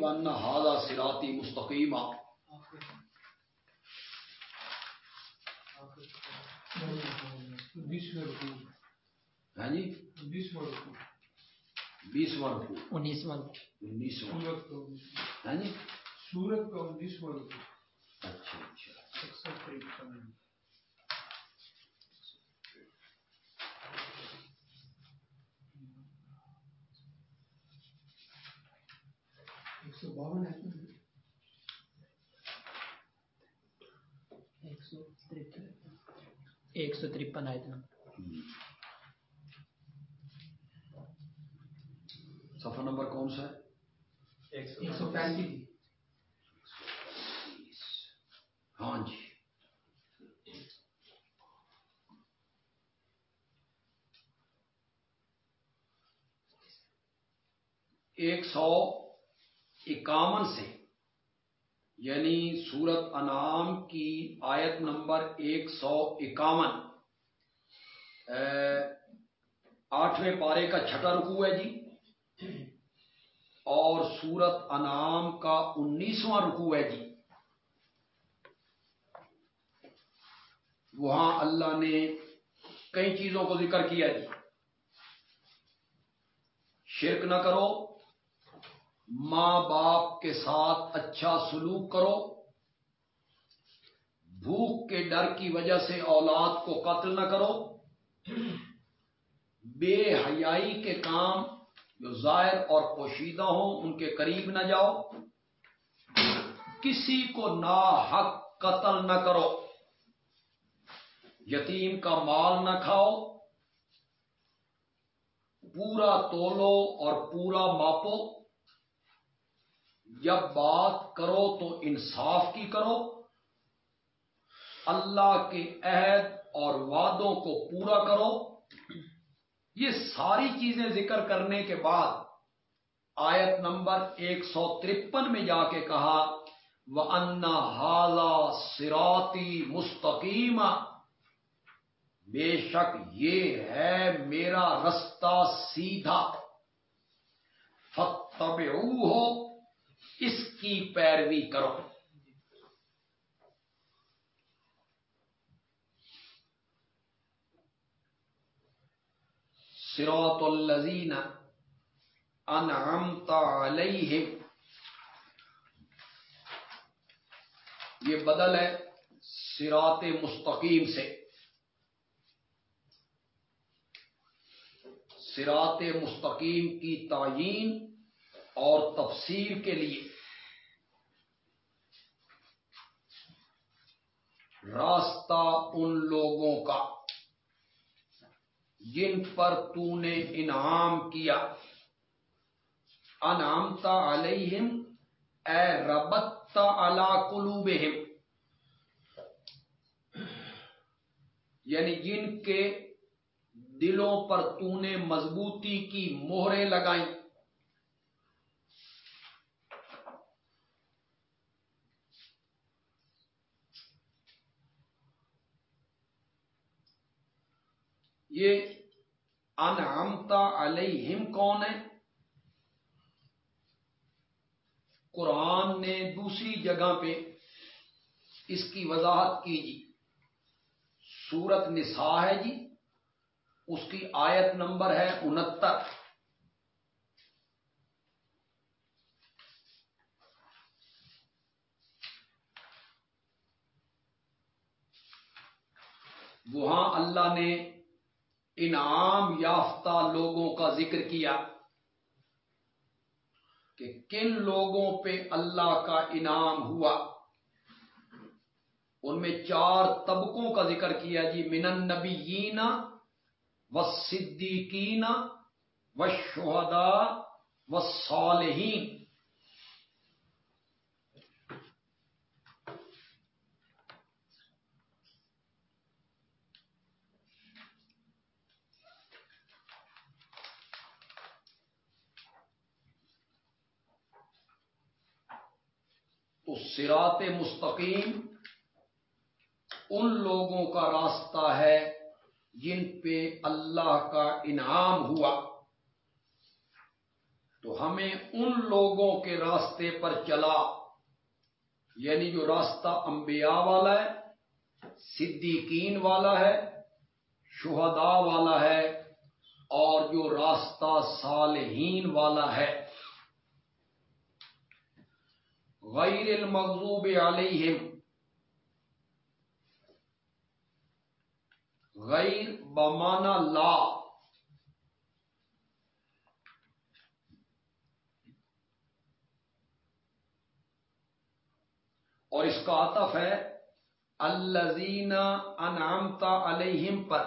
ون ہاضا سراتی مستقیم ہاں جی بیسواں انیسواں انیسواں ہاں جی سورت کا انیسواں اچھا اچھا سو باون ہے ایک سو ترپن۔ آئے تھے۔ نمبر کون سا ہے؟ ایک سو پینتیس۔ ہاں جی۔ ایک سو اکاون سے یعنی سورت انعام کی آیت نمبر ایک سو اکاون آٹھویں پارے کا چھٹا رکو ہے جی۔ اور سورت انعام کا انیسواں رکو ہے جی۔ وہاں اللہ نے کئی چیزوں کو ذکر کیا جی۔ شرک نہ کرو ماں باپ کے ساتھ اچھا سلوک کرو۔ بھوک کے ڈر کی وجہ سے اولاد کو قتل نہ کرو۔ بے حیائی کے کام جو ظاہر اور پوشیدہ ہوں، ان کے قریب نہ جاؤ۔ کسی کو نا حق قتل نہ کرو۔ یتیم کا مال نہ کھاؤ۔ پورا تولو اور پورا ماپو۔ جب بات کرو تو انصاف کی کرو۔ اللہ کے عہد اور وعدوں کو پورا کرو۔ یہ ساری چیزیں ذکر کرنے کے بعد آیت نمبر ایک سو ترپن میں جا کے کہا وہ انا ہالا سراتی مستقیم بے شک یہ ہے میرا رستہ سیدھا۔ فتب ہو اس کی پیروی کرو۔ سروت الزین انعمت علیہم۔ یہ بدل ہے سرات مستقیم سے۔ سرات مستقیم کی تعین اور تفسیر کے لیے۔ راستہ ان لوگوں کا جن پر تو نے انعام کیا۔ انعامتا علیہم، اے ربتا علا قلوبہم۔ یعنی جن کے دلوں پر تو نے مضبوطی کی مہریں لگائیں۔ یہ انعمتا علیہم کون ہے؟ قرآن نے دوسری جگہ پہ اس کی وضاحت کی جی۔ سورت نساء ہے جی اس کی آیت نمبر ہے انہتر۔ وہاں اللہ نے انعام یافتہ لوگوں کا ذکر کیا کہ کن لوگوں پہ اللہ کا انعام ہوا؟ ان میں چار طبقوں کا ذکر کیا جی من النبیین و صدیقین و شہدا و صالحین تو سرات مستقیم ان لوگوں کا راستہ ہے جن پہ اللہ کا انعام ہوا۔ تو ہمیں ان لوگوں کے راستے پر چلا یعنی جو راستہ انبیاء والا ہے، صدیقین والا ہے، شہداء والا ہے، اور جو راستہ صالحین والا ہے۔ غیر المغضوب علیہم، غیر بمانا لا، اور اس کا عطف ہے الزین انعامتا علیہم پر۔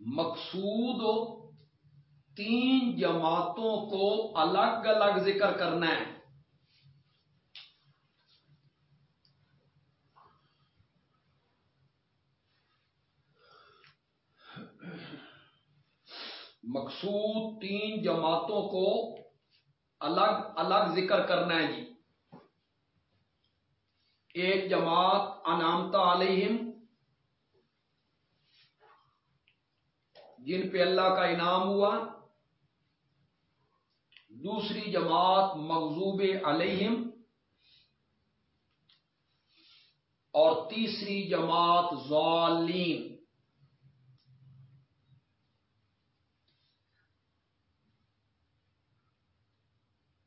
مقصود تین جماعتوں کو الگ الگ ذکر کرنا ہے۔ مقصود تین جماعتوں کو الگ الگ ذکر کرنا ہے جی۔ ایک جماعت انامتا علیہم، جن پہ اللہ کا انعام ہوا۔ دوسری جماعت مغزوب علیہم اور تیسری جماعت ظالین۔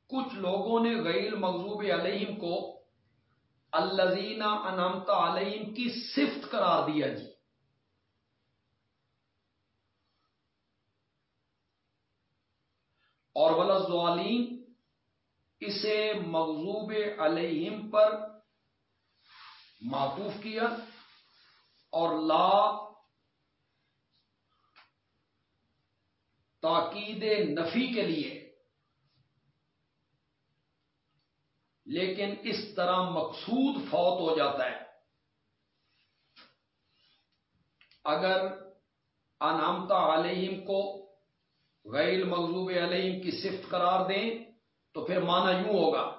کچھ لوگوں نے غیر مغزوب علیہم کو الزینہ انامتا علیہم کی صفت قرار دیا جی۔ اور ولازوالین اسے مغزوب علیہم پر معطوف کیا اور لا تاکید نفی کے لیے۔ لیکن اس طرح مقصود فوت ہو جاتا ہے۔ اگر انامتا علیہم کو غیر مغضوب علیہم کی صفت قرار دیں تو پھر معنی یوں ہوگا۔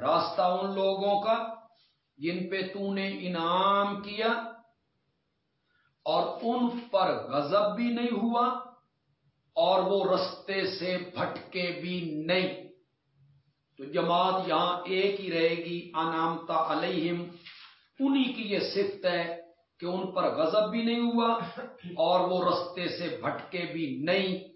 راستہ ان لوگوں کا جن پہ تو نے انعام کیا اور ان پر غضب بھی نہیں ہوا اور وہ رستے سے پھٹکے بھی نہیں۔ تو جماعت یہاں ایک ہی رہے گی انامتا علیہم۔ انہی کی یہ صفت ہے کہ ان پر غضب بھی نہیں ہوا اور وہ رستے سے بھٹکے بھی نہیں۔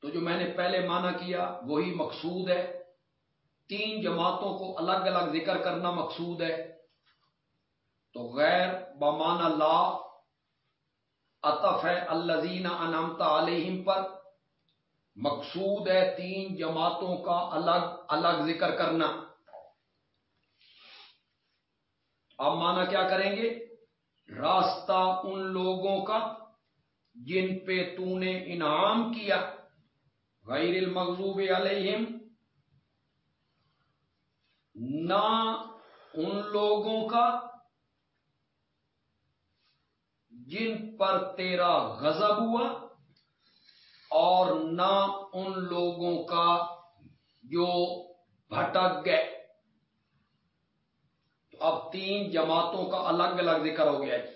تو جو میں نے پہلے مانا کیا، وہی مقصود ہے۔ تین جماعتوں کو الگ الگ ذکر کرنا مقصود ہے۔ تو غیر بمان اللہ اطف ہے الزین انامتا علیہم پر مقصود ہے تین جماعتوں کا الگ الگ ذکر کرنا۔ اب مانا کیا کریں گے؟ راستہ ان لوگوں کا جن پہ تو نے انعام کیا۔ غیر المغضوب علیہم، نہ ان لوگوں کا جن پر تیرا غضب ہوا اور نہ ان لوگوں کا جو بھٹک گئے۔ تو اب تین جماعتوں کا الگ الگ ذکر ہو گیا جی۔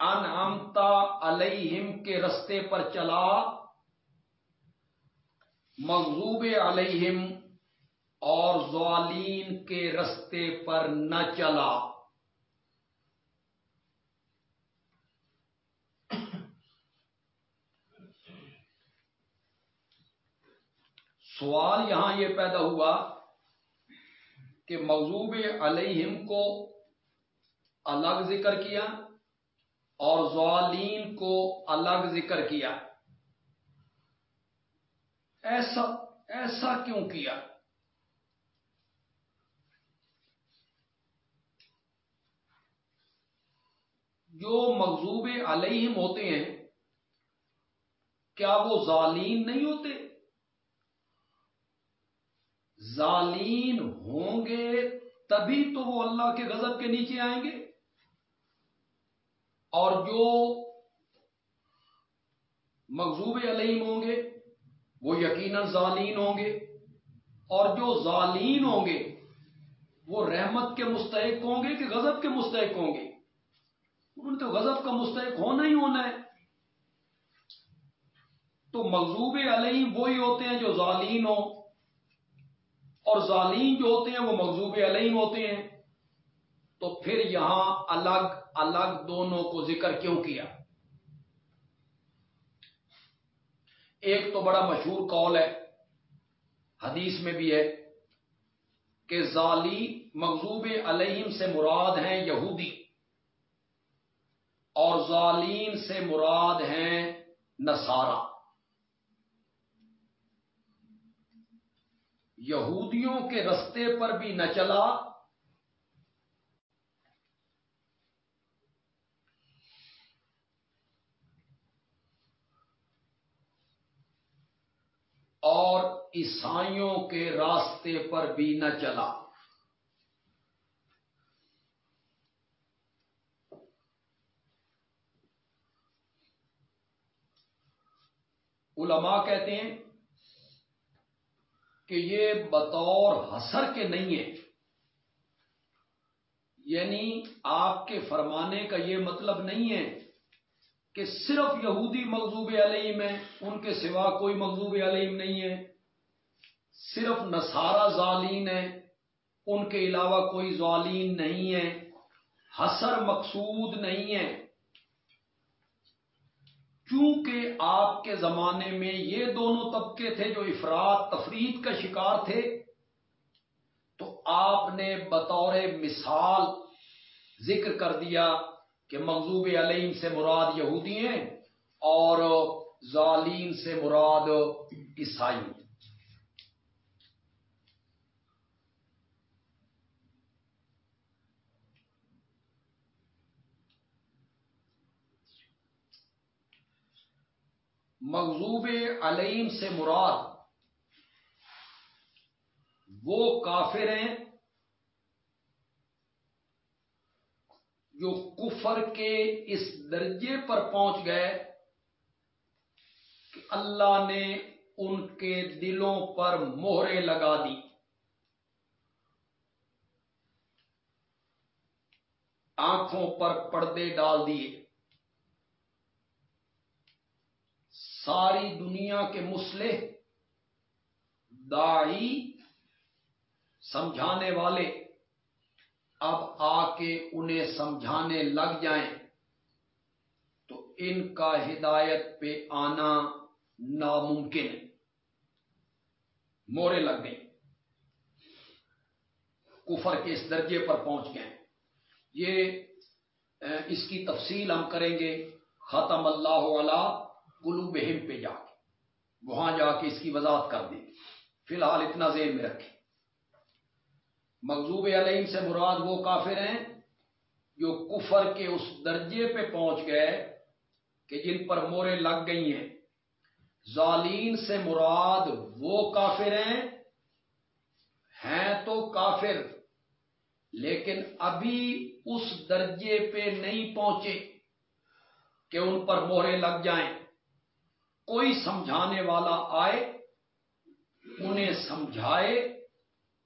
انعمتا علیہم کے رستے پر چلا مغضوب علیہم اور زوالین کے رستے پر نہ چلا۔ سوال یہاں یہ پیدا ہوا کہ مغضوب علیہم کو الگ ذکر کیا اور زوالین کو الگ ذکر کیا۔ ایسا ایسا کیوں کیا؟ جو مغضوب علیہم ہوتے ہیں، کیا وہ ظالین نہیں ہوتے؟ ظالین ہوں گے تبھی تو وہ اللہ کے غضب کے نیچے آئیں گے۔ اور جو مغضوب علیہم ہوں گے وہ یقیناً ظالین ہوں گے اور جو ظالین ہوں گے، وہ رحمت کے مستحق ہوں گے کہ غضب کے مستحق ہوں گے؟ ان تو غضب کا مستحق ہونا ہی ہونا ہے۔ تو مغضوب علیہم وہی ہوتے ہیں جو ظالین ہوں۔ اور ظالین جو ہوتے ہیں، وہ مغضوب علیہم ہوتے ہیں۔ تو پھر یہاں الگ الگ دونوں کو ذکر کیوں کیا؟ ایک تو بڑا مشہور قول ہے، حدیث میں بھی ہے کہ ظالی مغضوب علیہم سے مراد ہیں یہودی اور ظالین سے مراد ہیں نصارہ۔ یہودیوں کے رستے پر بھی نہ چلا اور عیسائیوں کے راستے پر بھی نہ چلا۔ علماء کہتے ہیں کہ یہ بطور حسر کے نہیں ہے۔ یعنی آپ کے فرمانے کا یہ مطلب نہیں ہے کہ صرف یہودی مغضوب علیہم ہے ان کے سوا کوئی مغضوب علیہم نہیں ہے۔ صرف نصارہ ظالین ہے ان کے علاوہ کوئی ظالین نہیں ہے۔ حسر مقصود نہیں ہے۔ چونکہ آپ کے زمانے میں یہ دونوں طبقے تھے جو افراد تفرید کا شکار تھے، تو آپ نے بطور مثال ذکر کر دیا کہ مغضوب علیہم سے مراد یہودی ہیں اور ظالین سے مراد عیسائی مغضوب علیم سے مراد وہ کافر ہیں جو کفر کے اس درجے پر پہنچ گئے کہ اللہ نے ان کے دلوں پر مہرے لگا دی۔ آنکھوں پر پردے ڈال دیے۔ ساری دنیا کے مسلح داڑی سمجھانے والے اب آ کے انہیں سمجھانے لگ جائیں تو ان کا ہدایت پہ آنا ناممکن ہے۔ مورے لگ گئی کفر کے اس درجے پر پہنچ گئے۔ یہ اس کی تفصیل ہم کریں گے۔ ختم اللہ علا کلو بہم پہ جا کے۔ وہاں جا کے اس کی وضاحت کر دیں۔ فی الحال اتنا ذہن میں رکھیں۔ مغزوب علیہم سے مراد وہ کافر ہیں جو کفر کے اس درجے پہ پہنچ گئے کہ جن پر مورے لگ گئی ہیں۔ ظالین سے مراد وہ کافر ہیں ہیں تو کافر، لیکن ابھی اس درجے پہ نہیں پہنچے کہ ان پر مورے لگ جائیں۔ کوئی سمجھانے والا آئے، انہیں سمجھائے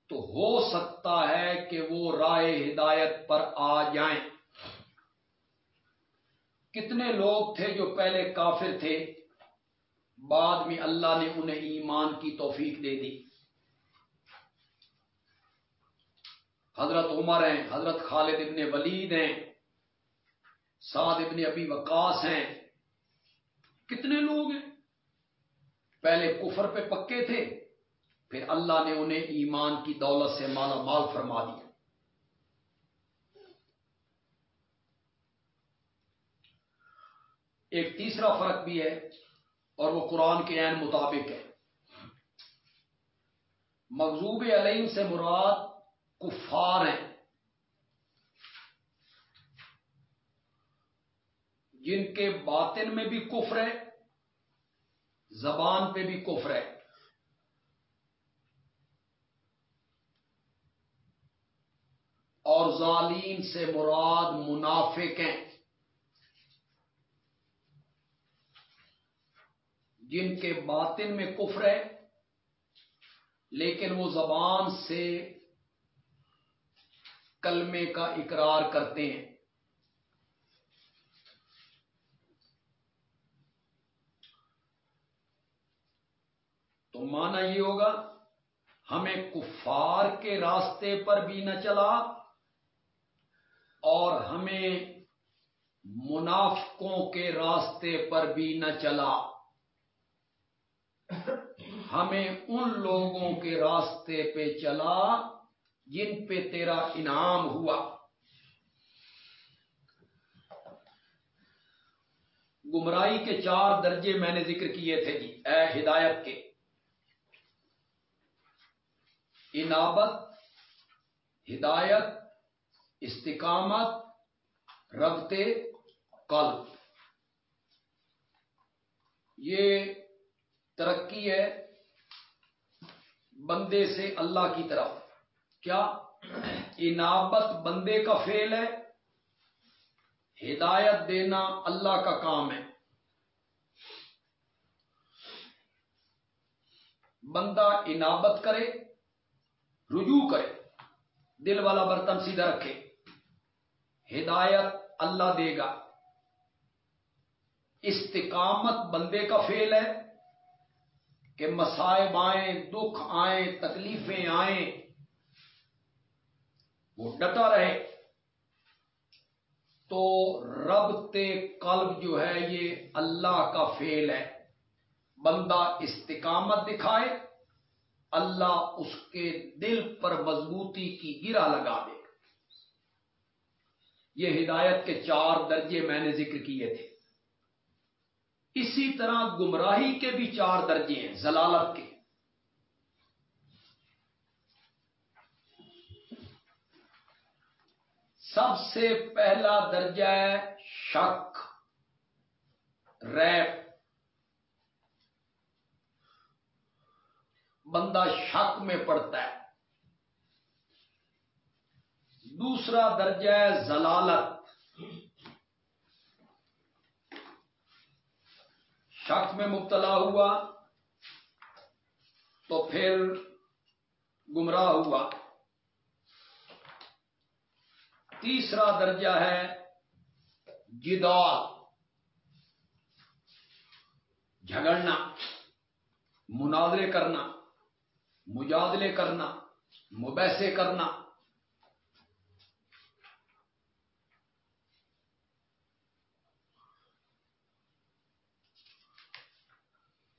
تو ہو سکتا ہے کہ وہ رائے ہدایت پر آ جائیں۔ کتنے لوگ تھے جو پہلے کافر تھے، بعد میں اللہ نے انہیں ایمان کی توفیق دے دی۔ حضرت عمر ہیں، حضرت خالد ابن ولید ہیں، سعد ابن ابی وقاص ہیں۔ کتنے لوگ ہیں؟ پہلے کفر پہ پکے تھے پھر اللہ نے انہیں ایمان کی دولت سے مالا مال فرما دیا۔ ایک تیسرا فرق بھی ہے اور وہ قرآن کے عین مطابق ہے۔ مغزوب علیم سے مراد کفار ہیں۔ جن کے باطن میں بھی کفر ہے، زبان پہ بھی کفر ہے۔ اور ظالین سے مراد منافق ہیں۔ جن کے باطن میں کفر ہے، لیکن وہ زبان سے کلمے کا اقرار کرتے ہیں۔ تو مانا یہ ہوگا، ہمیں کفار کے راستے پر بھی نہ چلا اور ہمیں منافقوں کے راستے پر بھی نہ چلا۔ ہمیں ان لوگوں کے راستے پہ چلا جن پہ تیرا انعام ہوا۔ گمراہی کے چار درجے میں نے ذکر کیے تھے جی اے ہدایت کے۔ انابت، ہدایت استقامت ربتے قلب۔ یہ ترقی ہے بندے سے اللہ کی طرف۔ کیا انابت بندے کا فیل ہے؟ ہدایت دینا اللہ کا کام ہے۔ بندہ انابت کرے، رجوع کرے، دل والا برتن سیدھا رکھے۔ ہدایت اللہ دے گا۔ استقامت بندے کا فیل ہے کہ مسائب آئیں دکھ آئیں، تکلیفیں آئیں، وہ ڈٹا رہے۔ تو رب قلب جو ہے یہ اللہ کا فیل ہے۔ بندہ استقامت دکھائے، اللہ اس کے دل پر مضبوطی کی گرا لگا دے۔ یہ ہدایت کے چار درجے میں نے ذکر کیے تھے۔ اسی طرح گمراہی کے بھی چار درجے ہیں زلالت کے۔ سب سے پہلا درجہ ہے شک، ریپ۔ بندہ شک میں پڑتا ہے۔ دوسرا درجہ ہے زلالت. شک میں مبتلا ہوا تو پھر گمراہ ہوا. تیسرا درجہ ہے جدال. جھگڑنا، مناظرے کرنا، مجادلے کرنا، مبیسے کرنا.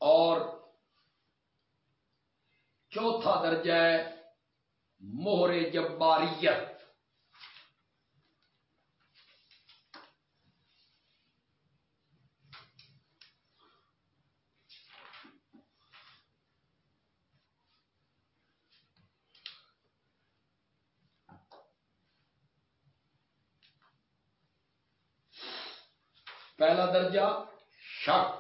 اور چوتھا درجہ ہے موہر جباریت۔ پہلا درجہ شک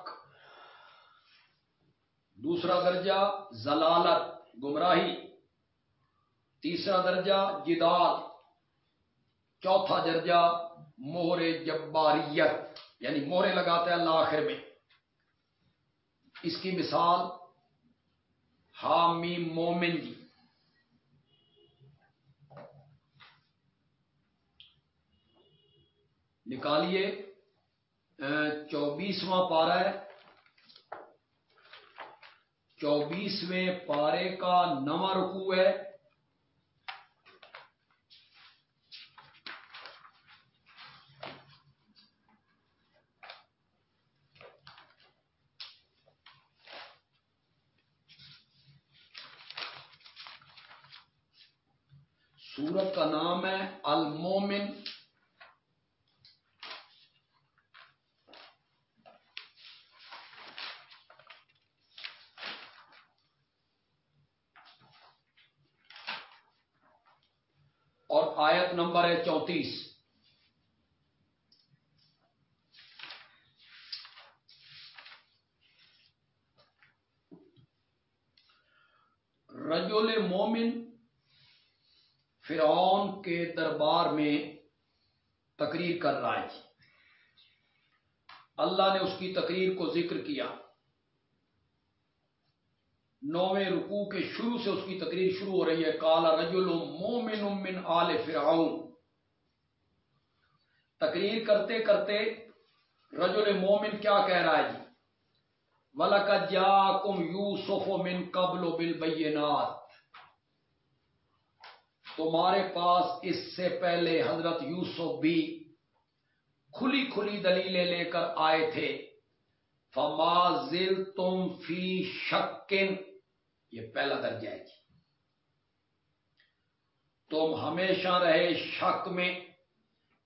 دوسرا درجہ زلالت، گمراہی۔ تیسرا درجہ جدال۔ چوتھا درجہ مہر جباریت یعنی مہرے لگاتے ہیں اللہ آخر میں۔ اس کی مثال حامی مومن جی۔ نکالیے چوبیسواں پارا ہے۔ چوبیسویں پارے کا نواں رکو ہے سورت کا نام ہے المومن اور آیت نمبر ہے چونتیس۔ رجل مومن فرعون کے دربار میں تقریر کر رہا ہے۔ اللہ نے اس کی تقریر کو ذکر کیا۔ نویں رکوع کے شروع سے اس کی تقریر شروع ہو رہی ہے۔ کالا رجل مومن من آل فرعون۔ تقریر کرتے کرتے رجل مومن کیا کہہ رہا ہے جی؟ ولک جا کم یوسف من قبل و تمہارے پاس اس سے پہلے حضرت یوسف بھی کھلی کھلی دلیلیں لے کر آئے تھے۔ فمازل تم فی شکن یہ پہلا درجہ ہے جی۔ تم ہمیشہ رہے شک میں،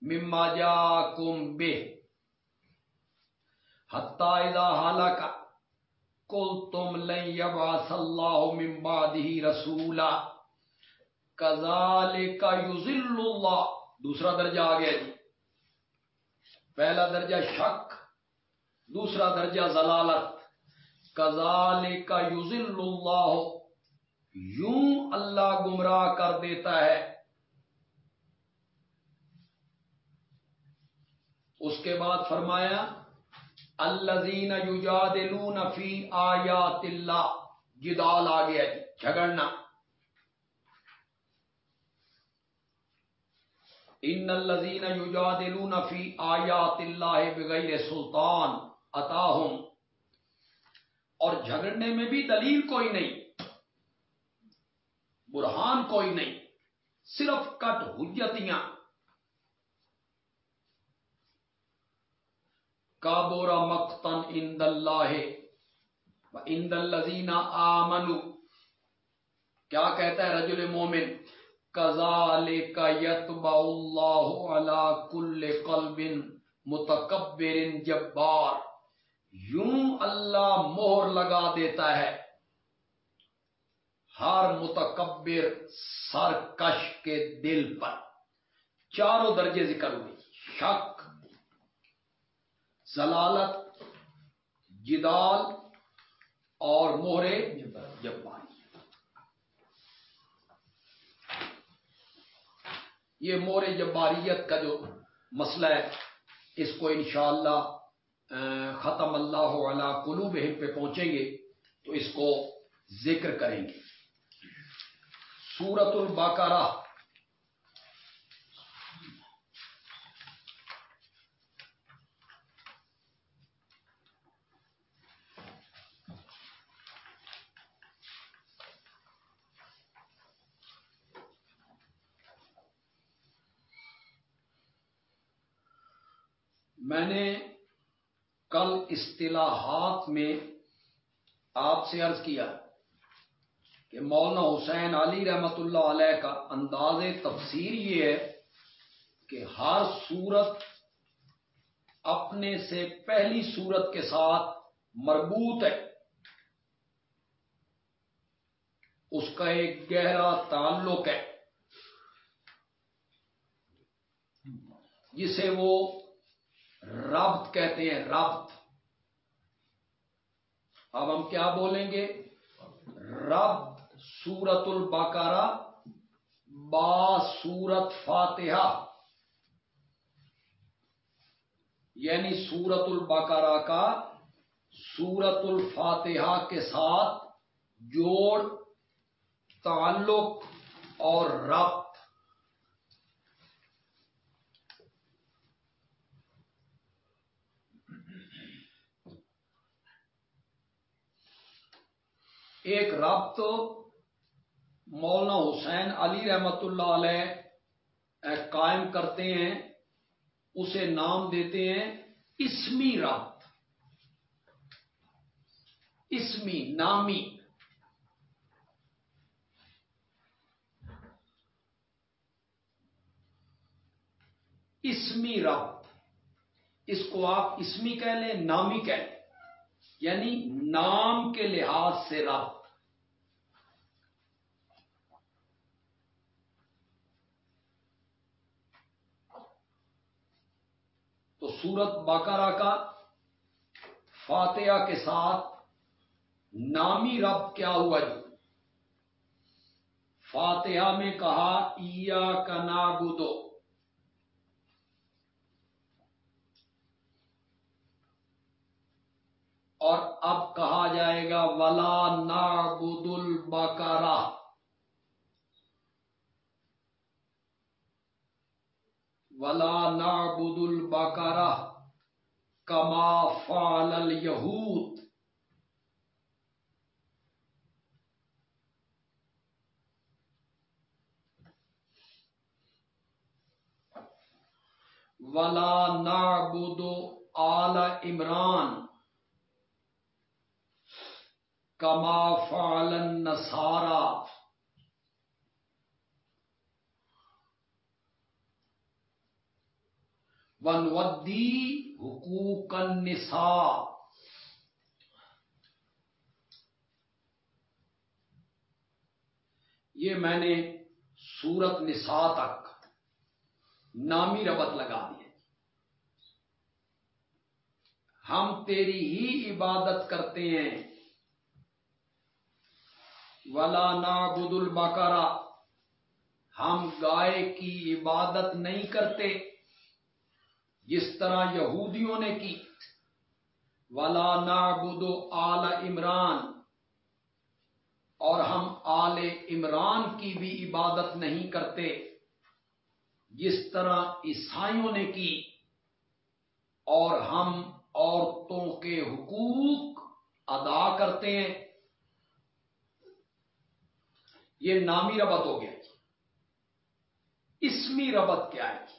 مما جا کم بے حتائدہ حالہ کا کل تم لن یبعث اللہ من بعدہ رسولا۔ کذالک یزل اللہ۔ دوسرا درجہ آ گیا جی۔ پہلا درجہ شک، دوسرا درجہ ضلالت۔ کزال کا یوزل اللہ یوں اللہ گمراہ کر دیتا ہے. اس کے بعد فرمایا الزین یوجادلون فی آیات اللہ. جدال آ گیا جی جھگڑنا. ان الزین یوجادلون فی آیات اللہ بغیر سلطان. اتاہم. اور جھگڑنے میں بھی دلیل کوئی نہیں، برہان کوئی نہیں، صرف کٹ حجتیاں۔ کابورا مختن اند اللہ اند الزین آمنو کیا کہتا ہے رجل مومن؟ کزال کا یتبا اللہ کل قلب متکبر جبار۔ یوں اللہ مہر لگا دیتا ہے۔ ہر متکبر سرکش کے دل پر چاروں درجے ذکر ہوئی شک زلالت جدال اور موہرے جب یہ مور جباریت کا جو مسئلہ ہے، اس کو انشاءاللہ ختم اللہ علی قلوب پہ پہنچیں گے تو اس کو ذکر کریں گے۔ سورت الباقارہ میں نے کل اصطلاحات میں آپ سے عرض کیا کہ مولانا حسین علی رحمت اللہ علیہ کا انداز تفسیر یہ ہے کہ ہر صورت اپنے سے پہلی صورت کے ساتھ مربوط ہے۔ اس کا ایک گہرا تعلق ہے۔ جسے وہ ربط کہتے ہیں، ربط۔ اب ہم کیا بولیں گے؟ ربط سورت البقرہ، با سورت فاتحہ۔ یعنی سورت البقرہ کا سورت الفاتحہ کے ساتھ جوڑ، تعلق اور ربط ایک ربط مولانا حسین علی رحمت اللہ علیہ قائم کرتے ہیں، اسے نام دیتے ہیں اسمی ربط اسمی، نامی۔ اسمی ربط اس کو آپ اسمی کہہ لیں، نامی کہہ لیں۔ یعنی نام کے لحاظ سے ربط تو سورت باقارہ کا فاتحہ کے ساتھ نامی رب کیا ہوا جی؟ فاتحہ میں کہا ایا کا نابودو اور اب کہا جائے گا، ولا نابود البکارا ولا نابود البکارا کما فال الیہود ولا نابود آل عمران۔ کما فعل النصارا ونودی حقوق النساء۔ یہ میں نے سورت نساء تک نامی ربط لگا دی ہم تیری ہی عبادت کرتے ہیں۔ ولا نابود البقرہ۔ ہم گائے کی عبادت نہیں کرتے، جس طرح یہودیوں نے کی۔ ولا نابود آل عمران۔ اور ہم آل عمران کی بھی عبادت نہیں کرتے، جس طرح عیسائیوں نے کی۔ اور ہم عورتوں کے حقوق ادا کرتے ہیں۔ یہ نامی ربط ہو گیا جی۔ اسمی ربط کیا ہے جی؟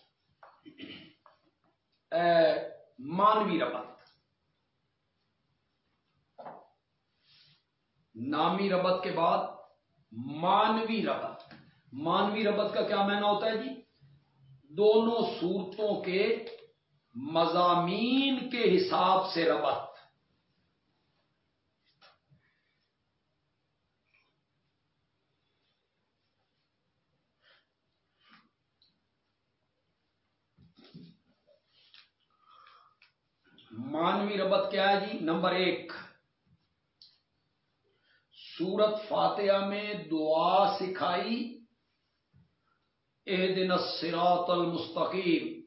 مانوی ربط۔ نامی ربط کے بعد مانوی ربط۔ مانوی ربط کا کیا معنی ہوتا ہے جی؟ دونوں صورتوں کے مضامین کے حساب سے ربط۔ مانوی ربط کیا ہے جی؟ نمبر ایک۔ سورت فاتحہ میں دعا سکھائی۔ اے دن سراط المستقیم۔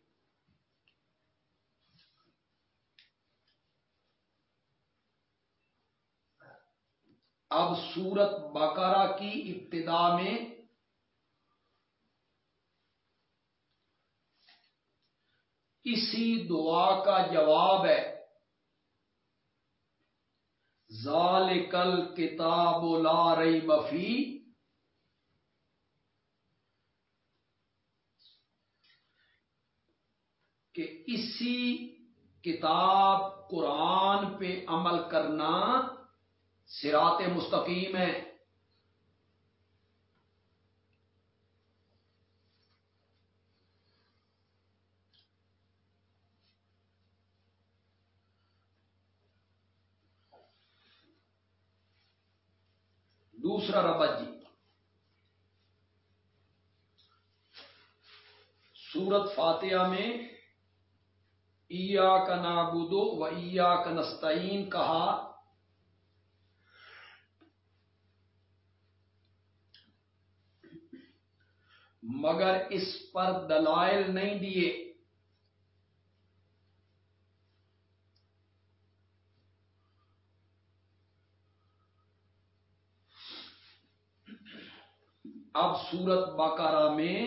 اب سورت بقرہ کی ابتدا میں اسی دعا کا جواب ہے۔ ذالکل کتاب لا رئی بفی کہ اسی کتاب قرآن پہ عمل کرنا سرات مستقیم ہے دوسرا ربت جی۔ سورت فاتحہ میں ایا کا نابودو و ایا کا نستعین کہا، مگر اس پر دلائل نہیں دیے۔ اب سورت بقرہ میں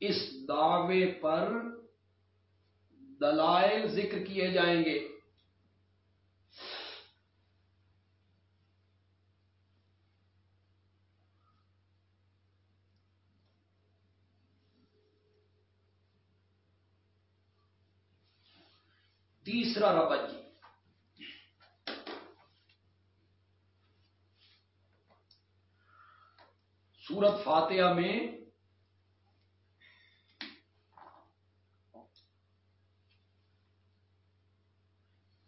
اس دعوے پر دلائل ذکر کیے جائیں گے۔ تیسرا ربت جی سورت فاتحہ میں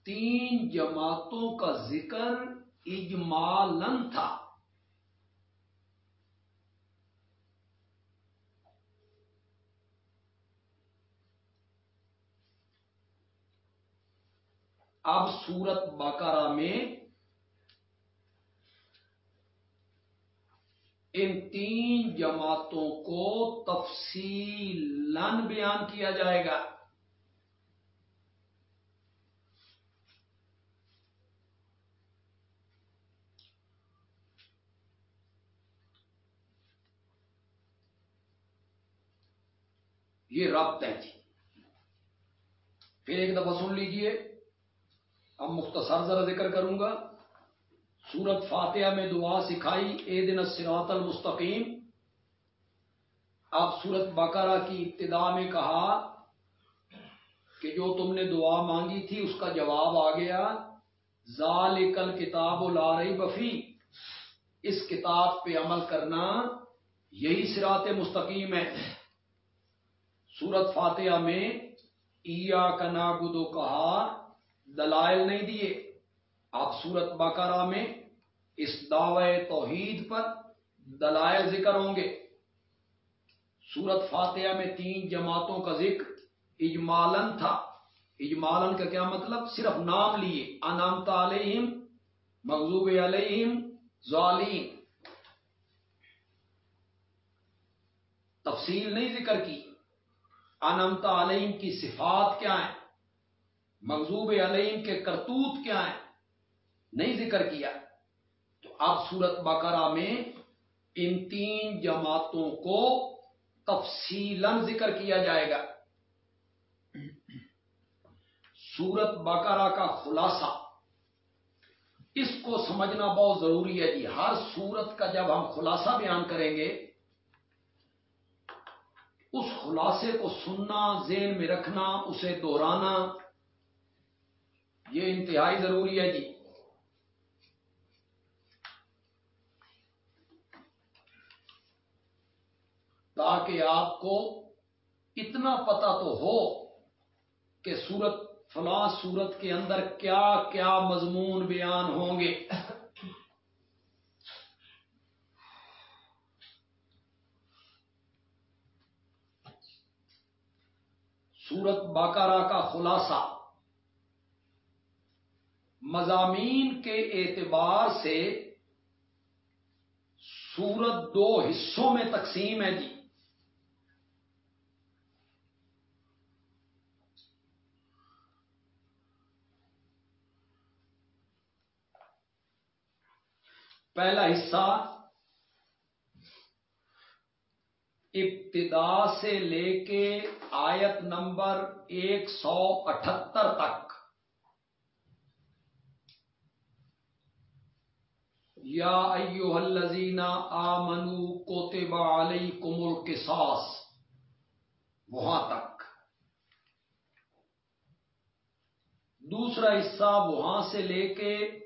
تین جماعتوں کا ذکر اجمالن تھا۔ اب سورت بقرہ میں ان تین جماعتوں کو تفصیل بیان کیا جائے گا۔ یہ ربط ہے جی۔ پھر ایک دفعہ سن لیجیے۔ اب مختصر ذرا ذکر کروں گا۔ سورت فاتحہ میں دعا سکھائی، اے دن سراط المستقیم۔ اب سورت بقرہ کی ابتدا میں کہا کہ جو تم نے دعا مانگی تھی، اس کا جواب آ گیا ذالکل کتاب و لارئی بفی اس کتاب پہ عمل کرنا یہی سرات مستقیم ہے۔ سورت فاتحہ میں ایا کا نابودو کہا، دلائل نہیں دیے۔ آپ سورت بقرہ میں اس دعوے توحید پر دلائل ذکر ہوں گے۔ سورت فاتحہ میں تین جماعتوں کا ذکر اجمالن تھا۔ اجمالن کا کیا مطلب؟ صرف نام لیے۔ انامت علیہم مغزوب علیہم، ظالین۔ تفصیل نہیں ذکر کی۔ انمتا علیہم کی صفات کیا ہیں؟ مغزوب علیہم کے کرتوت کیا ہیں؟ نہیں ذکر کیا۔ اب سورت بقرہ میں ان تین جماعتوں کو تفصیل ذکر کیا جائے گا۔ سورت بقرہ کا خلاصہ۔ اس کو سمجھنا بہت ضروری ہے جی ہر سورت کا جب ہم خلاصہ بیان کریں گے، اس خلاصے کو سننا، ذہن میں رکھنا، اسے دوہرانا یہ انتہائی ضروری ہے جی۔ تاکہ آپ کو اتنا پتا تو ہو کہ سورت، فلاں سورت کے اندر کیا کیا مضمون بیان ہوں گے۔ سورت باقارہ کا خلاصہ۔ مضامین کے اعتبار سے سورت دو حصوں میں تقسیم ہے جی۔ پہلا حصہ ابتدا سے لے کے آیت نمبر ایک سو اٹھہتر تک۔ یا ایوہ الذین آمنو کوتب علیکم القصاص۔ وہاں تک۔ دوسرا حصہ وہاں سے لے کے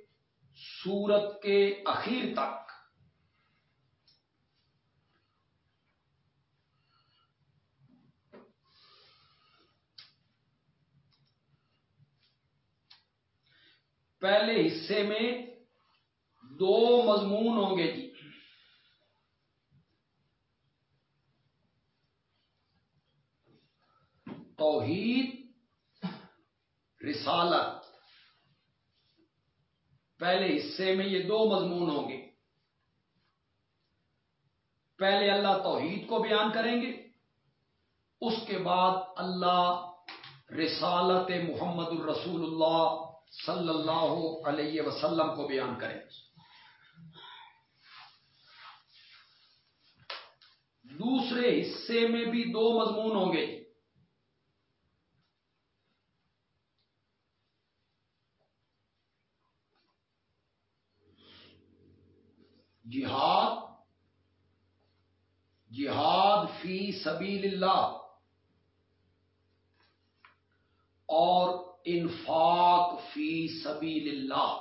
سورت کے اخیر تک۔ پہلے حصے میں دو مضمون ہوں گے جی۔ توحید رسالت۔ پہلے حصے میں یہ دو مضمون ہوں گے۔ پہلے اللہ توحید کو بیان کریں گے، اس کے بعد اللہ رسالت محمد الرسول اللہ صلی اللہ علیہ وسلم کو بیان کریں گے۔ دوسرے حصے میں بھی دو مضمون ہوں گے۔ جہاد جہاد فی سبیل اللہ، اور انفاق فی سبیل اللہ۔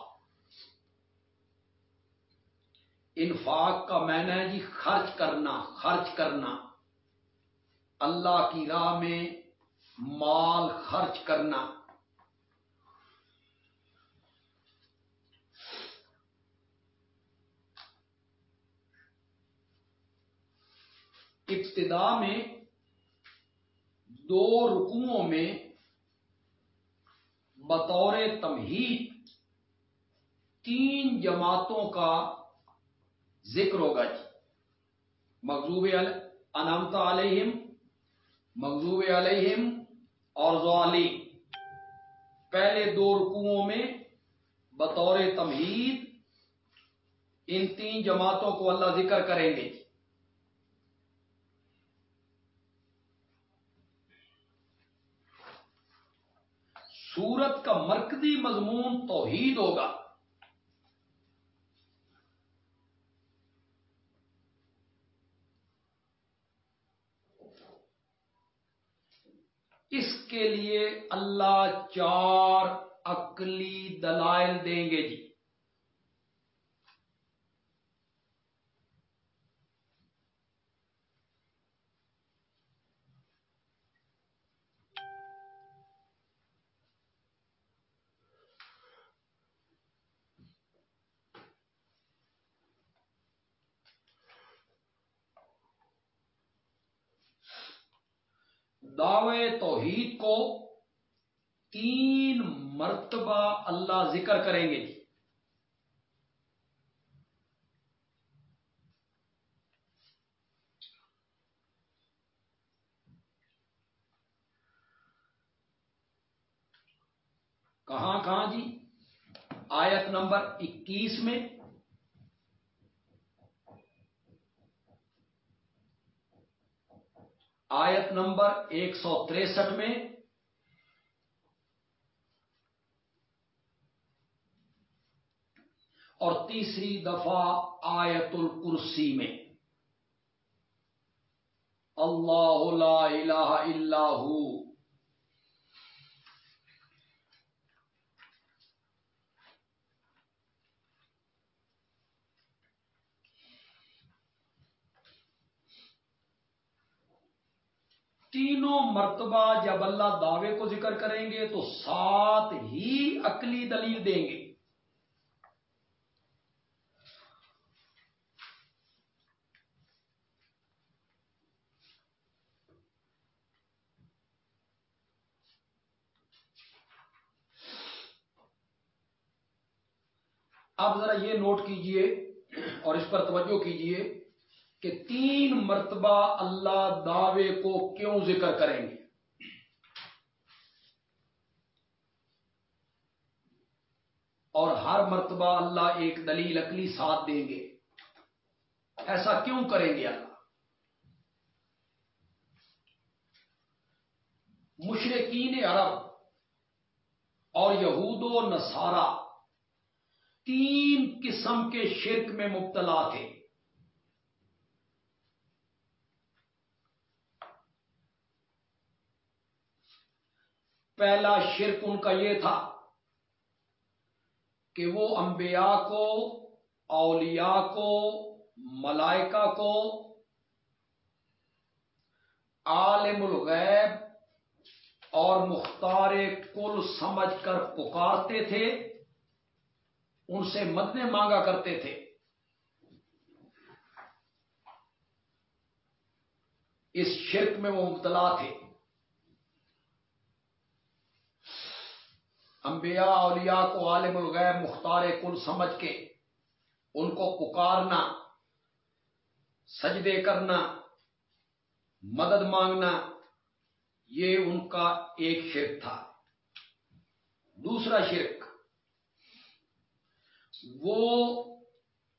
انفاق کا معنی ہے جی خرچ کرنا خرچ کرنا۔ اللہ کی راہ میں مال خرچ کرنا۔ ابتدا میں دو رکوعوں میں بطور تمہید تین جماعتوں کا ذکر ہوگا جی۔ مغزوب انمت علیہم مغزوب علیہم، اور زوالی پہلے دو رکوعوں میں بطور تمہید ان تین جماعتوں کو اللہ ذکر کریں گے۔ جی سورت کا مرکزی مضمون توحید ہوگا۔ اس کے لیے اللہ چار عقلی دلائل دیں گے جی دعوے توحید کو تین مرتبہ اللہ ذکر کریں گے جی۔ کہاں کہاں جی؟ آیت نمبر اکیس میں آیت نمبر ایک سو تریسٹھ میں اور تیسری دفعہ آیت الکرسی میں اللہ لا الہ الا ہو تینوں مرتبہ جب اللہ دعوے کو ذکر کریں گے تو ساتھ ہی عقلی دلیل دیں گے۔ اب ذرا یہ نوٹ کیجیے اور اس پر توجہ کیجیے کہ تین مرتبہ اللہ دعوے کو کیوں ذکر کریں گے؟ اور ہر مرتبہ اللہ ایک دلیل اکلی ساتھ دیں گے۔ ایسا کیوں کریں گے اللہ؟ مشرقین عرب اور یہود و نصارہ تین قسم کے شرک میں مبتلا تھے۔ پہلا شرک ان کا یہ تھا کہ وہ انبیاء کو، اولیاء کو، ملائکہ کو، عالم الغیب اور مختار کل سمجھ کر پکارتے تھے، ان سے مدنے مانگا کرتے تھے۔ اس شرک میں وہ مبتلا تھے۔ انبیاء اولیاء کو عالم الغیب مختار کل سمجھ کے ان کو پکارنا، سجدے کرنا، مدد مانگنا، یہ ان کا ایک شرک تھا۔ دوسرا شرک، وہ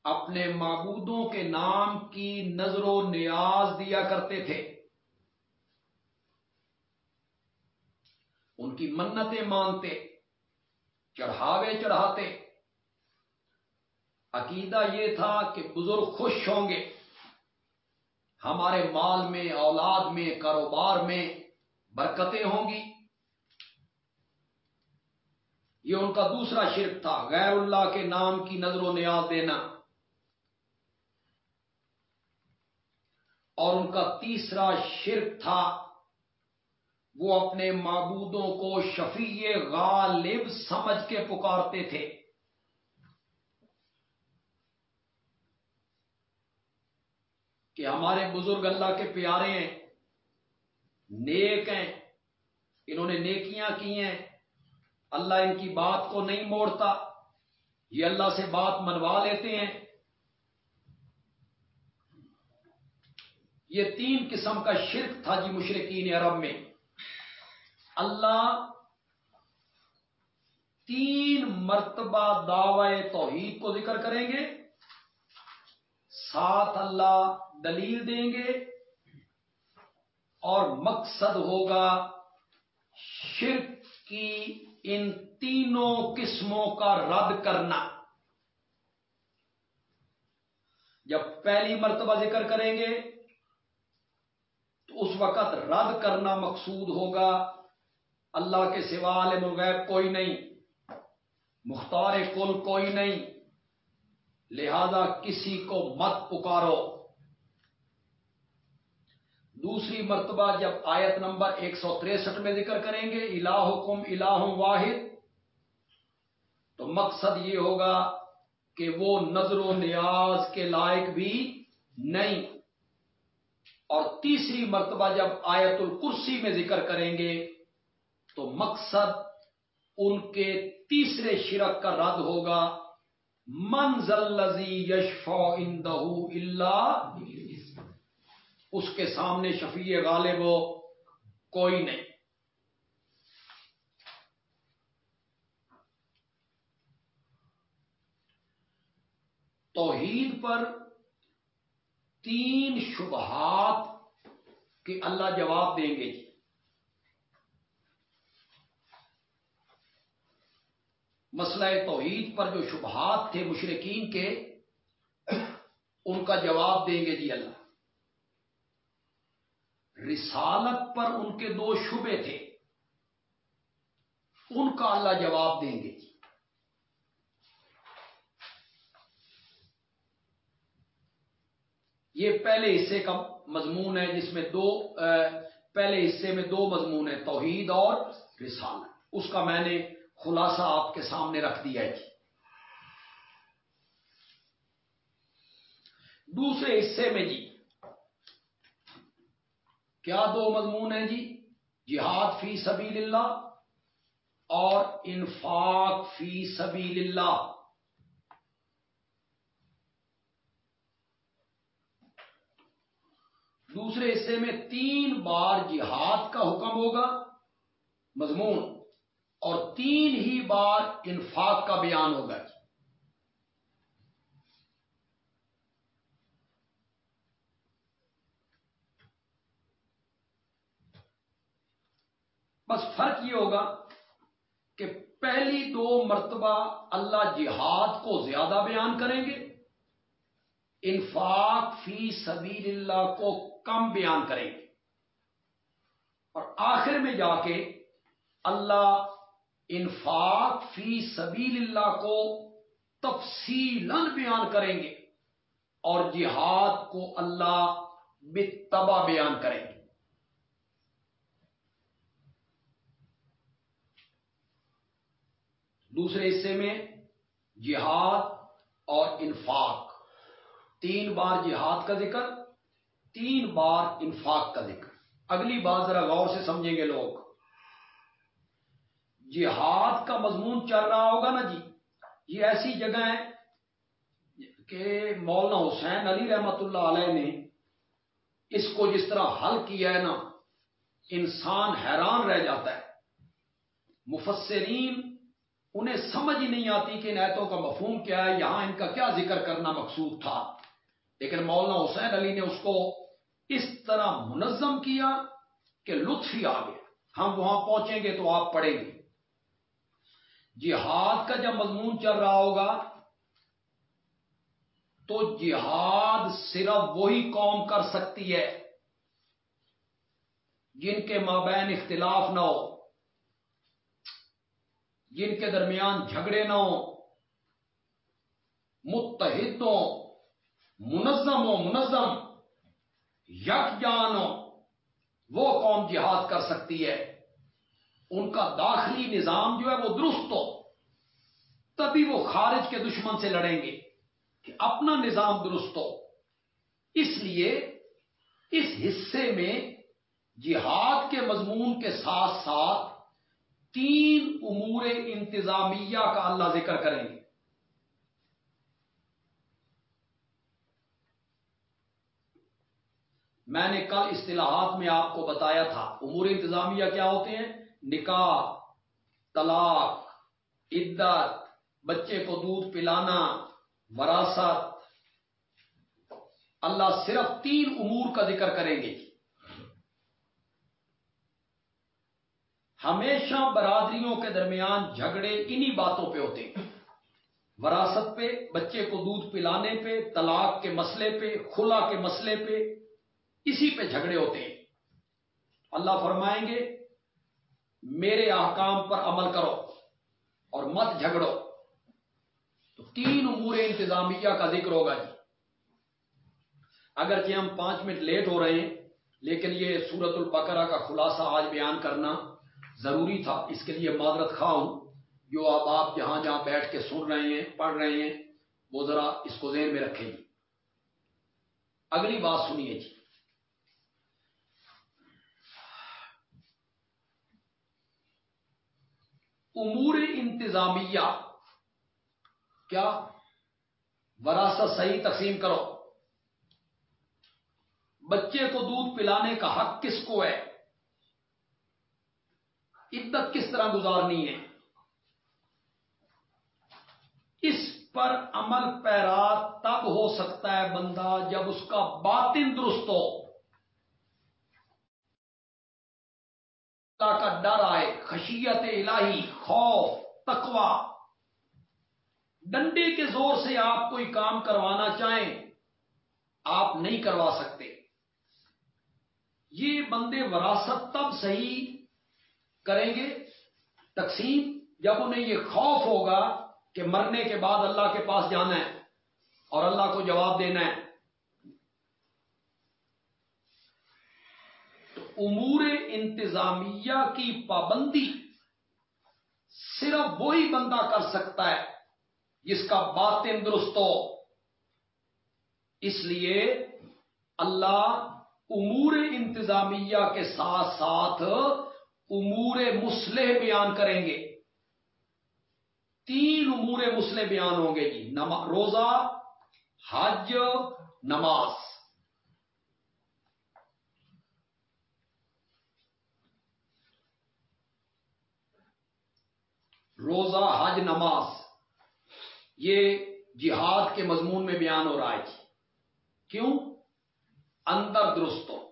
اپنے معبودوں کے نام کی نظر و نیاز دیا کرتے تھے۔ ان کی منتیں مانتے چڑھاوے چڑھاتے۔ عقیدہ یہ تھا کہ بزرگ خوش ہوں گے۔ ہمارے مال میں، اولاد میں، کاروبار میں برکتیں ہوں گی۔ یہ ان کا دوسرا شرک تھا، غیر اللہ کے نام کی نظر و نیاز دینا۔ اور ان کا تیسرا شرک تھا وہ اپنے معبودوں کو شفیع غالب سمجھ کے پکارتے تھے۔ کہ ہمارے بزرگ اللہ کے پیارے ہیں، نیک ہیں، انہوں نے نیکیاں کی ہیں۔ اللہ ان کی بات کو نہیں موڑتا، یہ اللہ سے بات منوا لیتے ہیں۔ یہ تین قسم کا شرک تھا جی مشرقین عرب میں۔ اللہ تین مرتبہ دعوی توحید کو ذکر کریں گے، ساتھ اللہ دلیل دیں گے اور مقصد ہوگا شرک کی ان تینوں قسموں کا رد کرنا۔ جب پہلی مرتبہ ذکر کریں گے تو اس وقت رد کرنا مقصود ہوگا اللہ کے سوا عالم الغیب کوئی نہیں، مختار کل کوئی نہیں، لہذا کسی کو مت پکارو۔ دوسری مرتبہ جب آیت نمبر ایک سو تریسٹھ میں ذکر کریں گے الہ حکم الہ واحد، تو مقصد یہ ہوگا کہ وہ نظر و نیاز کے لائق بھی نہیں۔ اور تیسری مرتبہ جب آیت الکرسی میں ذکر کریں گے تو مقصد ان کے تیسرے شرک کا رد ہوگا۔ منزل یشفو اندہ اللہ اس کے سامنے شفیع غالب ہو کوئی نہیں۔ توحید پر تین شبہات کے اللہ جواب دیں گے۔ جی مسئلہ توحید پر جو شبہات تھے مشرقین کے، ان کا جواب دیں گے جی اللہ۔ رسالت پر ان کے دو شبے تھے، ان کا اللہ جواب دیں گے جی۔ یہ پہلے حصے کا مضمون ہے جس میں دو، پہلے حصے میں دو مضمون ہیں، توحید اور رسالت۔ اس کا میں نے خلاصہ آپ کے سامنے رکھ دیا جی۔ دوسرے حصے میں جی۔ کیا دو مضمون ہیں جی؟ جہاد فی سبیل اللہ اور انفاق فی سبیل اللہ دوسرے حصے میں تین بار جہاد کا حکم ہوگا۔ مضمون۔ اور تین ہی بار انفاق کا بیان ہوگا جی۔ بس فرق یہ ہوگا کہ پہلی دو مرتبہ اللہ جہاد کو زیادہ بیان کریں گے، انفاق فی سبیل اللہ کو کم بیان کریں گے۔ اور آخر میں جا کے اللہ انفاق فی سبیل اللہ کو تفصیل بیان کریں گے اور جہاد کو اللہ بتبا بیان کریں گے۔ دوسرے حصے میں جہاد اور انفاق۔ تین بار جہاد کا ذکر، تین بار انفاق کا ذکر۔ اگلی بات ذرا غور سے سمجھیں گے لوگ۔ جہاد کا مضمون چل رہا ہوگا نا جی۔ یہ ایسی جگہ ہے کہ مولانا حسین علی رحمت اللہ علیہ نے اس کو جس طرح حل کیا ہے نا، انسان حیران رہ جاتا ہے۔ مفسرین انہیں سمجھ ہی نہیں آتی کہ ان ایتوں کا مفہوم کیا ہے، یہاں ان کا کیا ذکر کرنا مقصود تھا۔ لیکن مولانا حسین علی نے اس کو اس طرح منظم کیا کہ لطف ہی آ گیا۔ ہم وہاں پہنچیں گے تو آپ پڑھیں گے۔ جہاد کا جب مضمون چل رہا ہوگا، تو جہاد صرف وہی قوم کر سکتی ہے جن کے مابین اختلاف نہ ہو، جن کے درمیان جھگڑے نہ ہو متحد ہو منظم ہو منظم یک جان ہو وہ قوم جہاد کر سکتی ہے۔ ان کا داخلی نظام جو ہے وہ درست ہو، تبھی وہ خارج کے دشمن سے لڑیں گے کہ اپنا نظام درست ہو۔ اس لیے اس حصے میں جہاد کے مضمون کے ساتھ ساتھ تین امور انتظامیہ کا اللہ ذکر کریں گے۔ میں نے کل اصطلاحات میں آپ کو بتایا تھا، امور انتظامیہ کیا ہوتے ہیں؟ نکاح، طلاق، عدت، بچے کو دودھ پلانا، وراثت۔ اللہ صرف تین امور کا ذکر کریں گے۔ ہمیشہ برادریوں کے درمیان جھگڑے انہی باتوں پہ ہوتے ہیں۔ وراثت پہ، بچے کو دودھ پلانے پہ، طلاق کے مسئلے پہ کھلا کے مسئلے پہ، اسی پہ جھگڑے ہوتے ہیں۔ اللہ فرمائیں گے میرے احکام پر عمل کرو اور مت جھگڑو۔ تو تین امور انتظامیہ کا ذکر ہوگا جی۔ اگرچہ ہم پانچ منٹ لیٹ ہو رہے ہیں، لیکن یہ سورت البقرہ کا خلاصہ آج بیان کرنا ضروری تھا۔ اس کے لیے معذرت خواہ ہوں۔ جو اب آپ جہاں جہاں بیٹھ کے سن رہے ہیں، پڑھ رہے ہیں، وہ ذرا اس کو ذہن میں رکھیں گی اگلی بات سنیے جی۔ امور انتظامیہ، کیا وراثت صحیح تقسیم کرو؟ بچے کو دودھ پلانے کا حق کس کو ہے؟ عدت کس طرح گزارنی ہے؟ اس پر عمل پیرا تب ہو سکتا ہے بندہ جب اس کا باطن درست ہو۔ اللہ کا ڈر آئے خشیت الہی، خوف تقوا ڈنڈے کے زور سے آپ کوئی کام کروانا چاہیں، آپ نہیں کروا سکتے۔ یہ بندے وراثت تب صحیح کریں گے، تقسیم، جب انہیں یہ خوف ہوگا کہ مرنے کے بعد اللہ کے پاس جانا ہے اور اللہ کو جواب دینا ہے۔ امور انتظامیہ کی پابندی صرف وہی بندہ کر سکتا ہے جس کا باطن درست ہو۔ اس لیے اللہ امور انتظامیہ کے ساتھ ساتھ امور مسلح بیان کریں گے۔ تین امور مسلح بیان ہوں گے جی روزہ، حج، نماز۔ روزہ، حج، نماز۔ یہ جہاد کے مضمون میں بیان ہو رہا ہے جی۔ کیوں؟ اندر درست ہو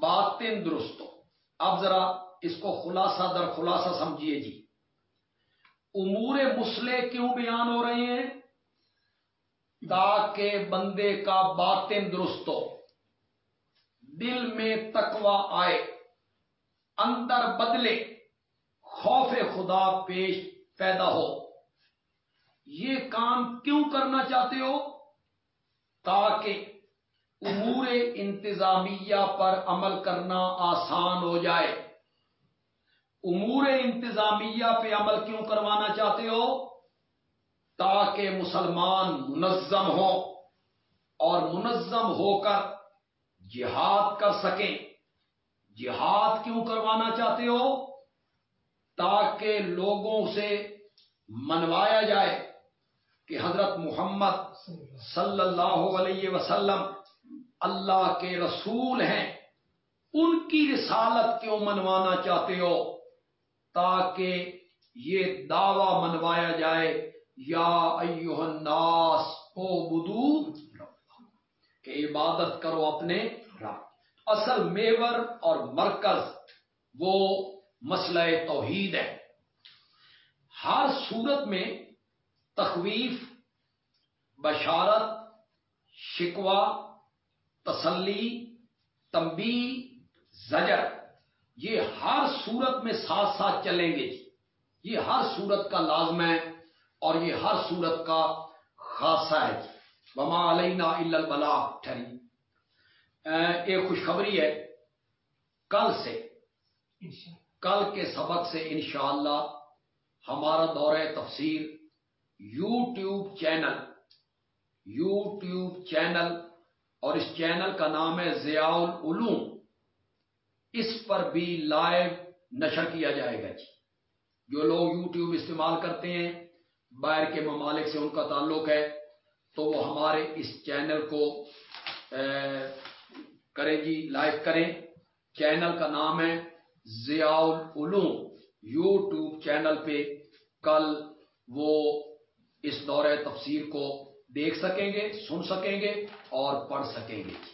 باطن درست ہو اب ذرا اس کو خلاصہ در خلاصہ سمجھیے جی۔ امور مسلح کیوں بیان ہو رہے ہیں؟ تاکہ بندے کا باطن درست ہو دل میں تکوا آئے، اندر بدلے۔ خوف خدا پیش پیدا ہو۔ یہ کام کیوں کرنا چاہتے ہو؟ تاکہ امور انتظامیہ پر عمل کرنا آسان ہو جائے۔ امور انتظامیہ پہ عمل کیوں کروانا چاہتے ہو؟ تاکہ مسلمان منظم ہو اور منظم ہو کر جہاد کر سکیں۔ جہاد کیوں کروانا چاہتے ہو؟ تاکہ لوگوں سے منوایا جائے کہ حضرت محمد صلی اللہ علیہ وسلم اللہ کے رسول ہیں، ان کی رسالت کیوں منوانا چاہتے ہو؟ تاکہ یہ دعوی منوایا جائے، یا ایوہ الناس، او بدو، کہ عبادت کرو اپنے رب۔ اصل میور اور مرکز وہ مسئلہ توحید ہے۔ ہر صورت میں تخویف، بشارت شکوا تسلی تمبی زجر، یہ ہر صورت میں ساتھ ساتھ چلیں گے۔ یہ ہر صورت کا لازم ہے اور یہ ہر صورت کا خاصہ ہے۔ وما علینا البلا ٹھہری۔ ایک خوشخبری ہے، کل سے۔ کل کے سبق سے انشاءاللہ ہمارا دورہ تفسیر YouTube channel YouTube channel, اور اس چینل کا نام ہے ضیاء العلوم۔ اس پر بھی لائیو نشر کیا جائے گا جی۔ جو لوگ یو ٹیوب استعمال کرتے ہیں، باہر کے ممالک سے ان کا تعلق ہے، تو وہ ہمارے اس چینل کو کریں جی لائک کریں۔ چینل کا نام ہے Zia ul Uloom YouTube channel پہ کل وہ اس دور تفسیر کو دیکھ سکیں گے، سن سکیں گے اور پڑھ سکیں گے۔